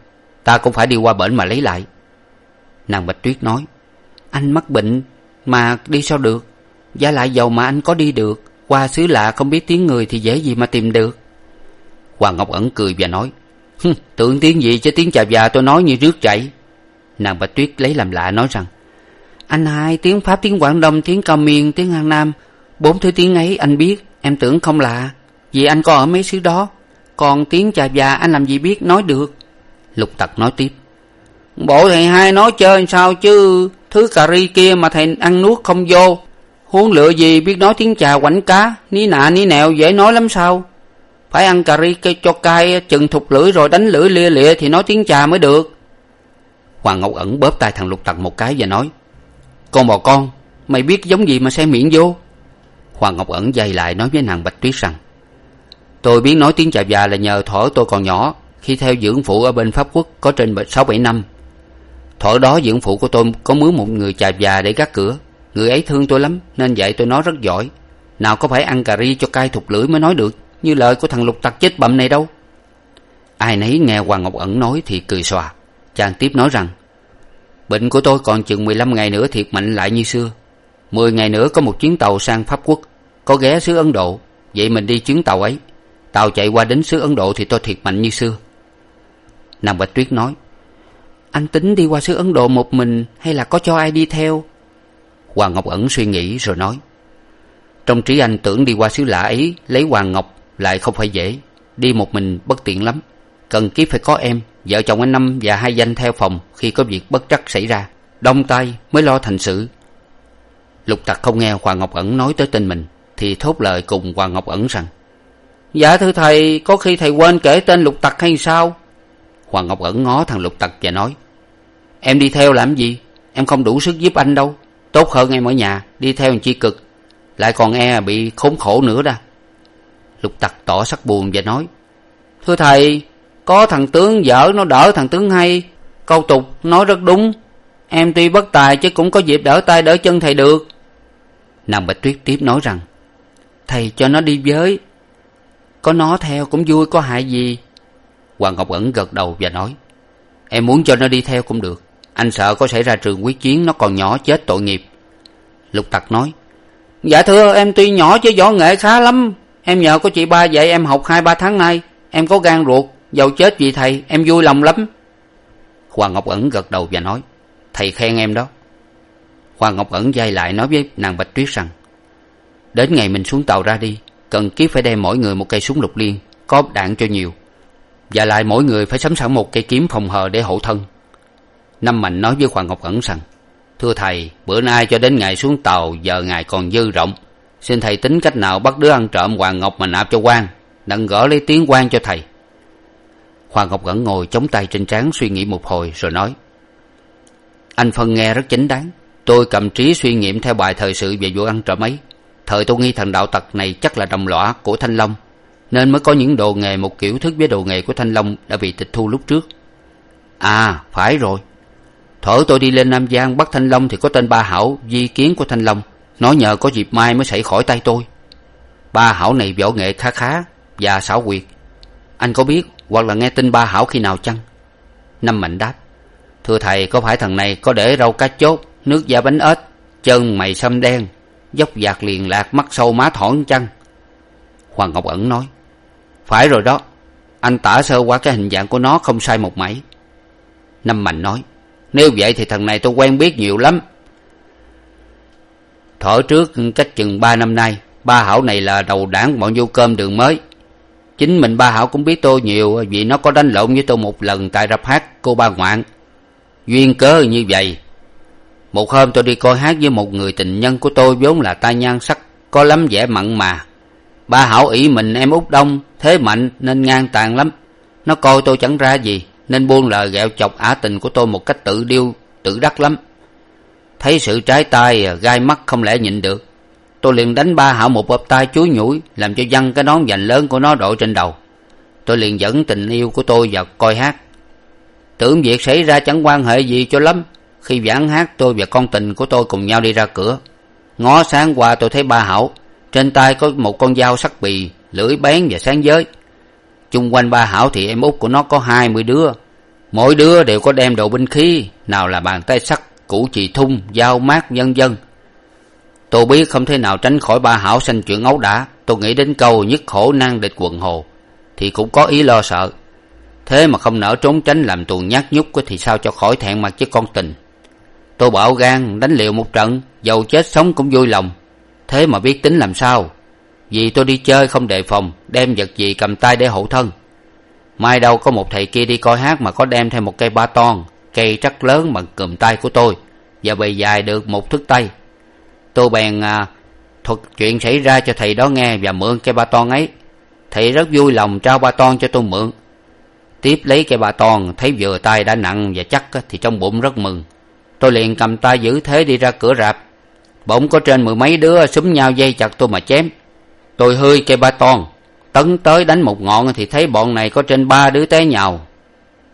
Ta cũng phải đi qua bển mà lấy lại. Nàng bạch tuyết nói, anh mắc bệnh mà đi sao được? Giá lại dầu mà anh có đi được. Qua xứ lạ không biết tiếng người thì dễ gì mà tìm được. Hoàng ngọc ẩn cười và nói tưởng tiếng gì chứ tiếng chà già tôi nói như rước chảy nàng bạch tuyết lấy làm lạ nói rằng, anh hai, tiếng pháp, tiếng quảng đông, tiếng cao miên, tiếng an nam, bốn thứ tiếng ấy anh biết, em tưởng không lạ. Vì anh có ở mấy xứ đó, còn tiếng chà già anh làm gì biết nói được? Lục tặc nói tiếp, bộ thầy hai nói chơi sao chứ? Thứ cà ri kia mà thầy ăn nuốt không vô. Huống lựa gì biết nói tiếng chà quảnh cá? Ní nạ, ní nẹo dễ nói lắm sao? Phải ăn cà ri cho cay, chừng thục lưỡi rồi đánh lưỡi lia lịa thì nói tiếng trà mới được. Hoàng ngọc ẩn bóp tay thằng lục tặc một cái và nói, con bò con, mày biết giống gì mà xem miệng vô? Hoàng ngọc ẩn dây lại nói với nàng bạch tuyết rằng, tôi biết nói tiếng trà già là nhờ thuở tôi còn nhỏ, khi theo dưỡng phụ ở bên pháp quốc có trên sáu bảy năm. Thuở đó dưỡng phụ của tôi có mướn một người chà già để gác cửa. Người ấy thương tôi lắm, nên dạy tôi nói rất giỏi. Nào có phải ăn cà ri cho cay thục lưỡi mới nói được? Như lời của thằng lục tặc chết bậm này đâu. Ai nấy nghe hoàng ngọc ẩn nói thì cười xòa. Chàng tiếp nói rằng, bệnh của tôi còn chừng mười lăm ngày nữa thiệt mạnh lại như xưa. Mười ngày nữa có một chuyến tàu sang pháp quốc, có ghé xứ ấn độ, vậy mình đi chuyến tàu ấy. Tàu chạy qua đến xứ ấn độ thì tôi thiệt mạnh như xưa. Nàng bạch tuyết nói, anh tính đi qua xứ ấn độ một mình hay là có cho ai đi theo? Hoàng ngọc ẩn suy nghĩ rồi nói, trong trí anh tưởng đi qua xứ lạ ấy, lấy hoàng ngọc lại không phải dễ. Đi một mình bất tiện lắm. Cần kiếp phải có em vợ chồng anh năm và hai danh theo phòng khi có việc bất trắc xảy ra. Đông tay mới lo thành sự. Lục tặc không nghe hoàng ngọc ẩn nói tới tên mình thì thốt lời cùng hoàng ngọc ẩn rằng dạ thưa thầy có khi thầy quên kể tên lục tặc hay sao? Hoàng ngọc ẩn ngó thằng lục tặc và nói em đi theo làm gì? Em không đủ sức giúp anh đâu. Tốt hơn em ở nhà đi theo làm chi cực. Lại còn e bị khốn khổ nữa đó lục tặc tỏ sắc buồn và nói, thưa thầy, có thằng tướng dở nó đỡ thằng tướng hay. Câu tục nói rất đúng. Em tuy bất tài chứ cũng có dịp đỡ tay đỡ chân thầy được. Nàng bạch tuyết tiếp nói rằng, thầy cho nó đi với. Có nó theo cũng vui, có hại gì? Hoàng ngọc ẩn gật đầu và nói, em muốn cho nó đi theo cũng được. Anh sợ có xảy ra trường quyết chiến, nó còn nhỏ chết tội nghiệp. Lục tặc nói dạ thưa, em tuy nhỏ chứ võ nghệ khá lắm em nhờ có chị ba dạy em học hai ba tháng nay. Em có gan ruột dầu chết vì thầy, em vui lòng lắm. Hoàng ngọc ẩn gật đầu và nói, thầy khen em đó. Hoàng ngọc ẩn dây lại nói với nàng bạch tuyết rằng, đến ngày mình xuống tàu ra đi, cần kiếp phải đem mỗi người một cây súng lục liên, có đạn cho nhiều. Và lại mỗi người phải sắm sẵn một cây kiếm phòng hờ để hộ thân. Năm mạnh nói với hoàng ngọc ẩn rằng, thưa thầy, bữa nay cho đến ngày xuống tàu, giờ ngài còn dư rộng xin thầy tính cách nào bắt đứa ăn trộm hoàng ngọc mà nạp cho quan? Đặng gỡ lấy tiếng quan cho thầy. Hoàng ngọc ẩn ngồi chống tay trên trán suy nghĩ một hồi rồi nói, anh phân nghe rất chính đáng. Tôi cầm trí suy nghiệm theo bài thời sự về vụ ăn trộm ấy. Thời tôi nghi thằng đạo tặc này chắc là đồng lõa của thanh long, nên mới có những đồ nghề một kiểu thức với đồ nghề của thanh long đã bị tịch thu lúc trước. À phải rồi. Thuở tôi đi lên nam giang bắt thanh long thì có tên ba hảo, di kiến của thanh long nói nhờ có dịp mai mới xảy khỏi tay tôi. Ba hảo này võ nghệ khá khá và xảo quyệt. Anh có biết hoặc là nghe tin ba hảo khi nào chăng? Năm mạnh đáp, thưa thầy, có phải thằng này có để rau cá chốt, nước da bánh ếch, chân mày xâm đen, dốc dạc liền lạc, mắt sâu má thỏn chăng? Hoàng ngọc ẩn nói, phải rồi đó, anh tả sơ qua cái hình dạng của nó không sai một mảy. Năm mạnh nói, nếu vậy thì thằng này tôi quen biết nhiều lắm thở trước cách chừng ba năm nay. Ba hảo này là đầu đảng bọn vô cơm đường mới. Chính mình ba hảo cũng biết tôi nhiều, vì nó có đánh lộn với tôi một lần tại rạp hát cô ba ngoạn. Duyên cớ như vậy. Một hôm tôi đi coi hát với một người tình nhân của tôi vốn là tai nhan sắc có lắm vẻ mặn mà. Ba hảo ỷ mình em út đông, thế mạnh nên ngang tàn lắm. Nó coi tôi chẳng ra gì, nên buông lời ghẹo chọc ả tình của tôi một cách tự điêu, tự đắc lắm thấy sự trái tay à, gai mắt không lẽ nhịn được. Tôi liền đánh ba hảo một bập tay chuối nhủi, làm cho văng cái nón vành lớn của nó đội trên đầu. Tôi liền dẫn tình yêu của tôi vào coi hát. Tưởng việc xảy ra chẳng quan hệ gì cho lắm. Khi vãn hát, tôi và con tình của tôi cùng nhau đi ra cửa. Ngó sáng qua, tôi thấy ba hảo. Trên tay có một con dao sắc bì, lưỡi bén và sáng giới. Chung quanh ba hảo thì em út của nó có hai mươi đứa. Mỗi đứa đều có đem đồ binh khí, nào là bàn tay sắt củ chì thung dao mát vân vân tôi biết không thể nào tránh khỏi ba hảo sanh chuyện ấu đả. Tôi nghĩ đến câu nhất khổ nan địch quần hồ, thì cũng có ý lo sợ. Thế mà không nỡ trốn tránh làm tuồng nhát nhúc thì sao cho khỏi thẹn mặt với con tình. Tôi bảo gan, đánh liều một trận, dầu chết sống cũng vui lòng. Thế mà biết tính làm sao? Vì tôi đi chơi không đề phòng, đem vật gì cầm tay để hộ thân. Mai đâu có một thầy kia đi coi hát mà có đem thêm một cây ba ton cây rất lớn bằng cùm tay của tôi và bề dài được một thước tay. Tôi bèn à, thuật chuyện xảy ra cho thầy đó nghe và mượn cây ba ton ấy. Thầy rất vui lòng trao ba ton cho tôi mượn. Tiếp lấy cây ba ton thấy vừa tay đã nặng và chắc thì trong bụng rất mừng. Tôi liền cầm tay giữ thế đi ra cửa rạp. Bỗng có trên mười mấy đứa xúm nhau dây chặt tôi mà chém. Tôi hơi cây ba ton tấn tới đánh một ngọn thì thấy bọn này có trên ba đứa té nhào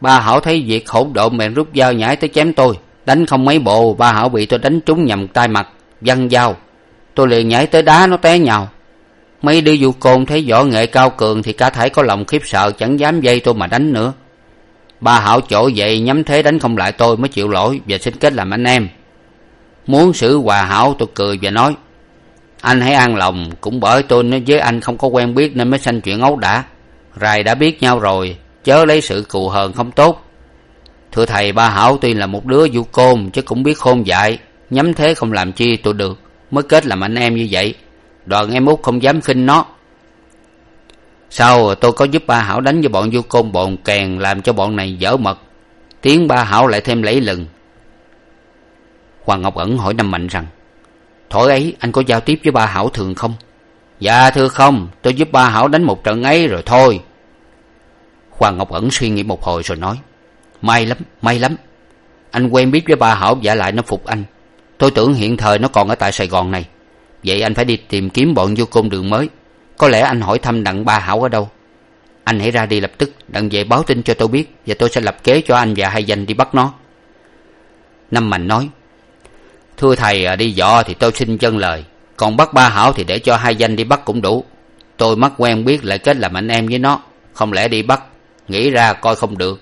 ba hảo thấy việc hỗn độn bèn rút dao nhảy tới chém tôi. Đánh không mấy bộ, ba hảo bị tôi đánh trúng nhầm tay mặt, văng dao. Tôi liền nhảy tới đá nó té nhào. Mấy đứa du côn thấy võ nghệ cao cường thì cả thảy có lòng khiếp sợ, chẳng dám dây tôi mà đánh nữa. Ba hảo chỗ dậy nhắm thế đánh không lại tôi mới chịu lỗi và xin kết làm anh em. Muốn xử hòa hảo, tôi cười và nói, anh hãy an lòng, cũng bởi tôi nói với anh không có quen biết nên mới sanh chuyện ấu đả rày đã biết nhau rồi chớ lấy sự cù hờn không tốt. Thưa thầy, ba hảo tuy là một đứa du côn, chứ cũng biết khôn dại. Nhắm thế không làm chi tôi được, mới kết làm anh em như vậy. Đoàn em út không dám khinh nó. Sau tôi có giúp ba hảo đánh với bọn du côn bồn kèn, làm cho bọn này dở mật? Tiếng ba hảo lại thêm lẫy lừng hoàng ngọc ẩn hỏi năm mạnh rằng, thổi ấy, anh có giao tiếp với ba hảo thường không? Dạ thưa không. Tôi giúp ba hảo đánh một trận ấy rồi thôi hoàng ngọc ẩn suy nghĩ một hồi rồi nói, may lắm may lắm. Anh quen biết với ba hảo, giả lại nó phục anh. Tôi tưởng hiện thời nó còn ở tại sài gòn này. Vậy anh phải đi tìm kiếm bọn vô côn đường mới. Có lẽ anh hỏi thăm đặng ba hảo ở đâu. Anh hãy ra đi lập tức, đặng về báo tin cho tôi biết, và tôi sẽ lập kế cho anh và hai danh đi bắt nó. Năm mạnh nói, thưa thầy à, đi dọ thì tôi xin chân lời. Còn bắt ba hảo thì để cho hai danh đi bắt cũng đủ. Tôi mắc quen biết lại kết làm anh em với nó. Không lẽ đi bắt nghĩ ra coi không được.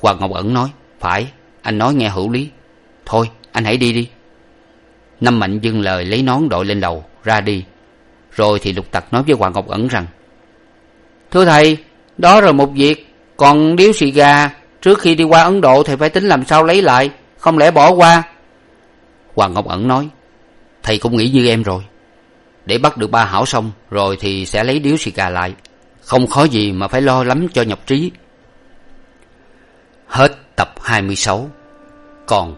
Hoàng ngọc ẩn nói, phải, anh nói nghe hữu lý. Thôi, anh hãy đi đi. Năm mạnh dưng lời lấy nón đội lên đầu, ra đi. Rồi thì lục tặc nói với hoàng ngọc ẩn rằng, thưa thầy, đó rồi một việc. Còn điếu xì gà, trước khi đi qua ấn độ thầy phải tính làm sao lấy lại, không lẽ bỏ qua? Hoàng ngọc ẩn nói, thầy cũng nghĩ như em rồi. Để bắt được ba hảo xong rồi thì sẽ lấy điếu xì gà lại không khó gì mà phải lo lắm cho nhọc trí. Hết tập hai mươi sáu. Còn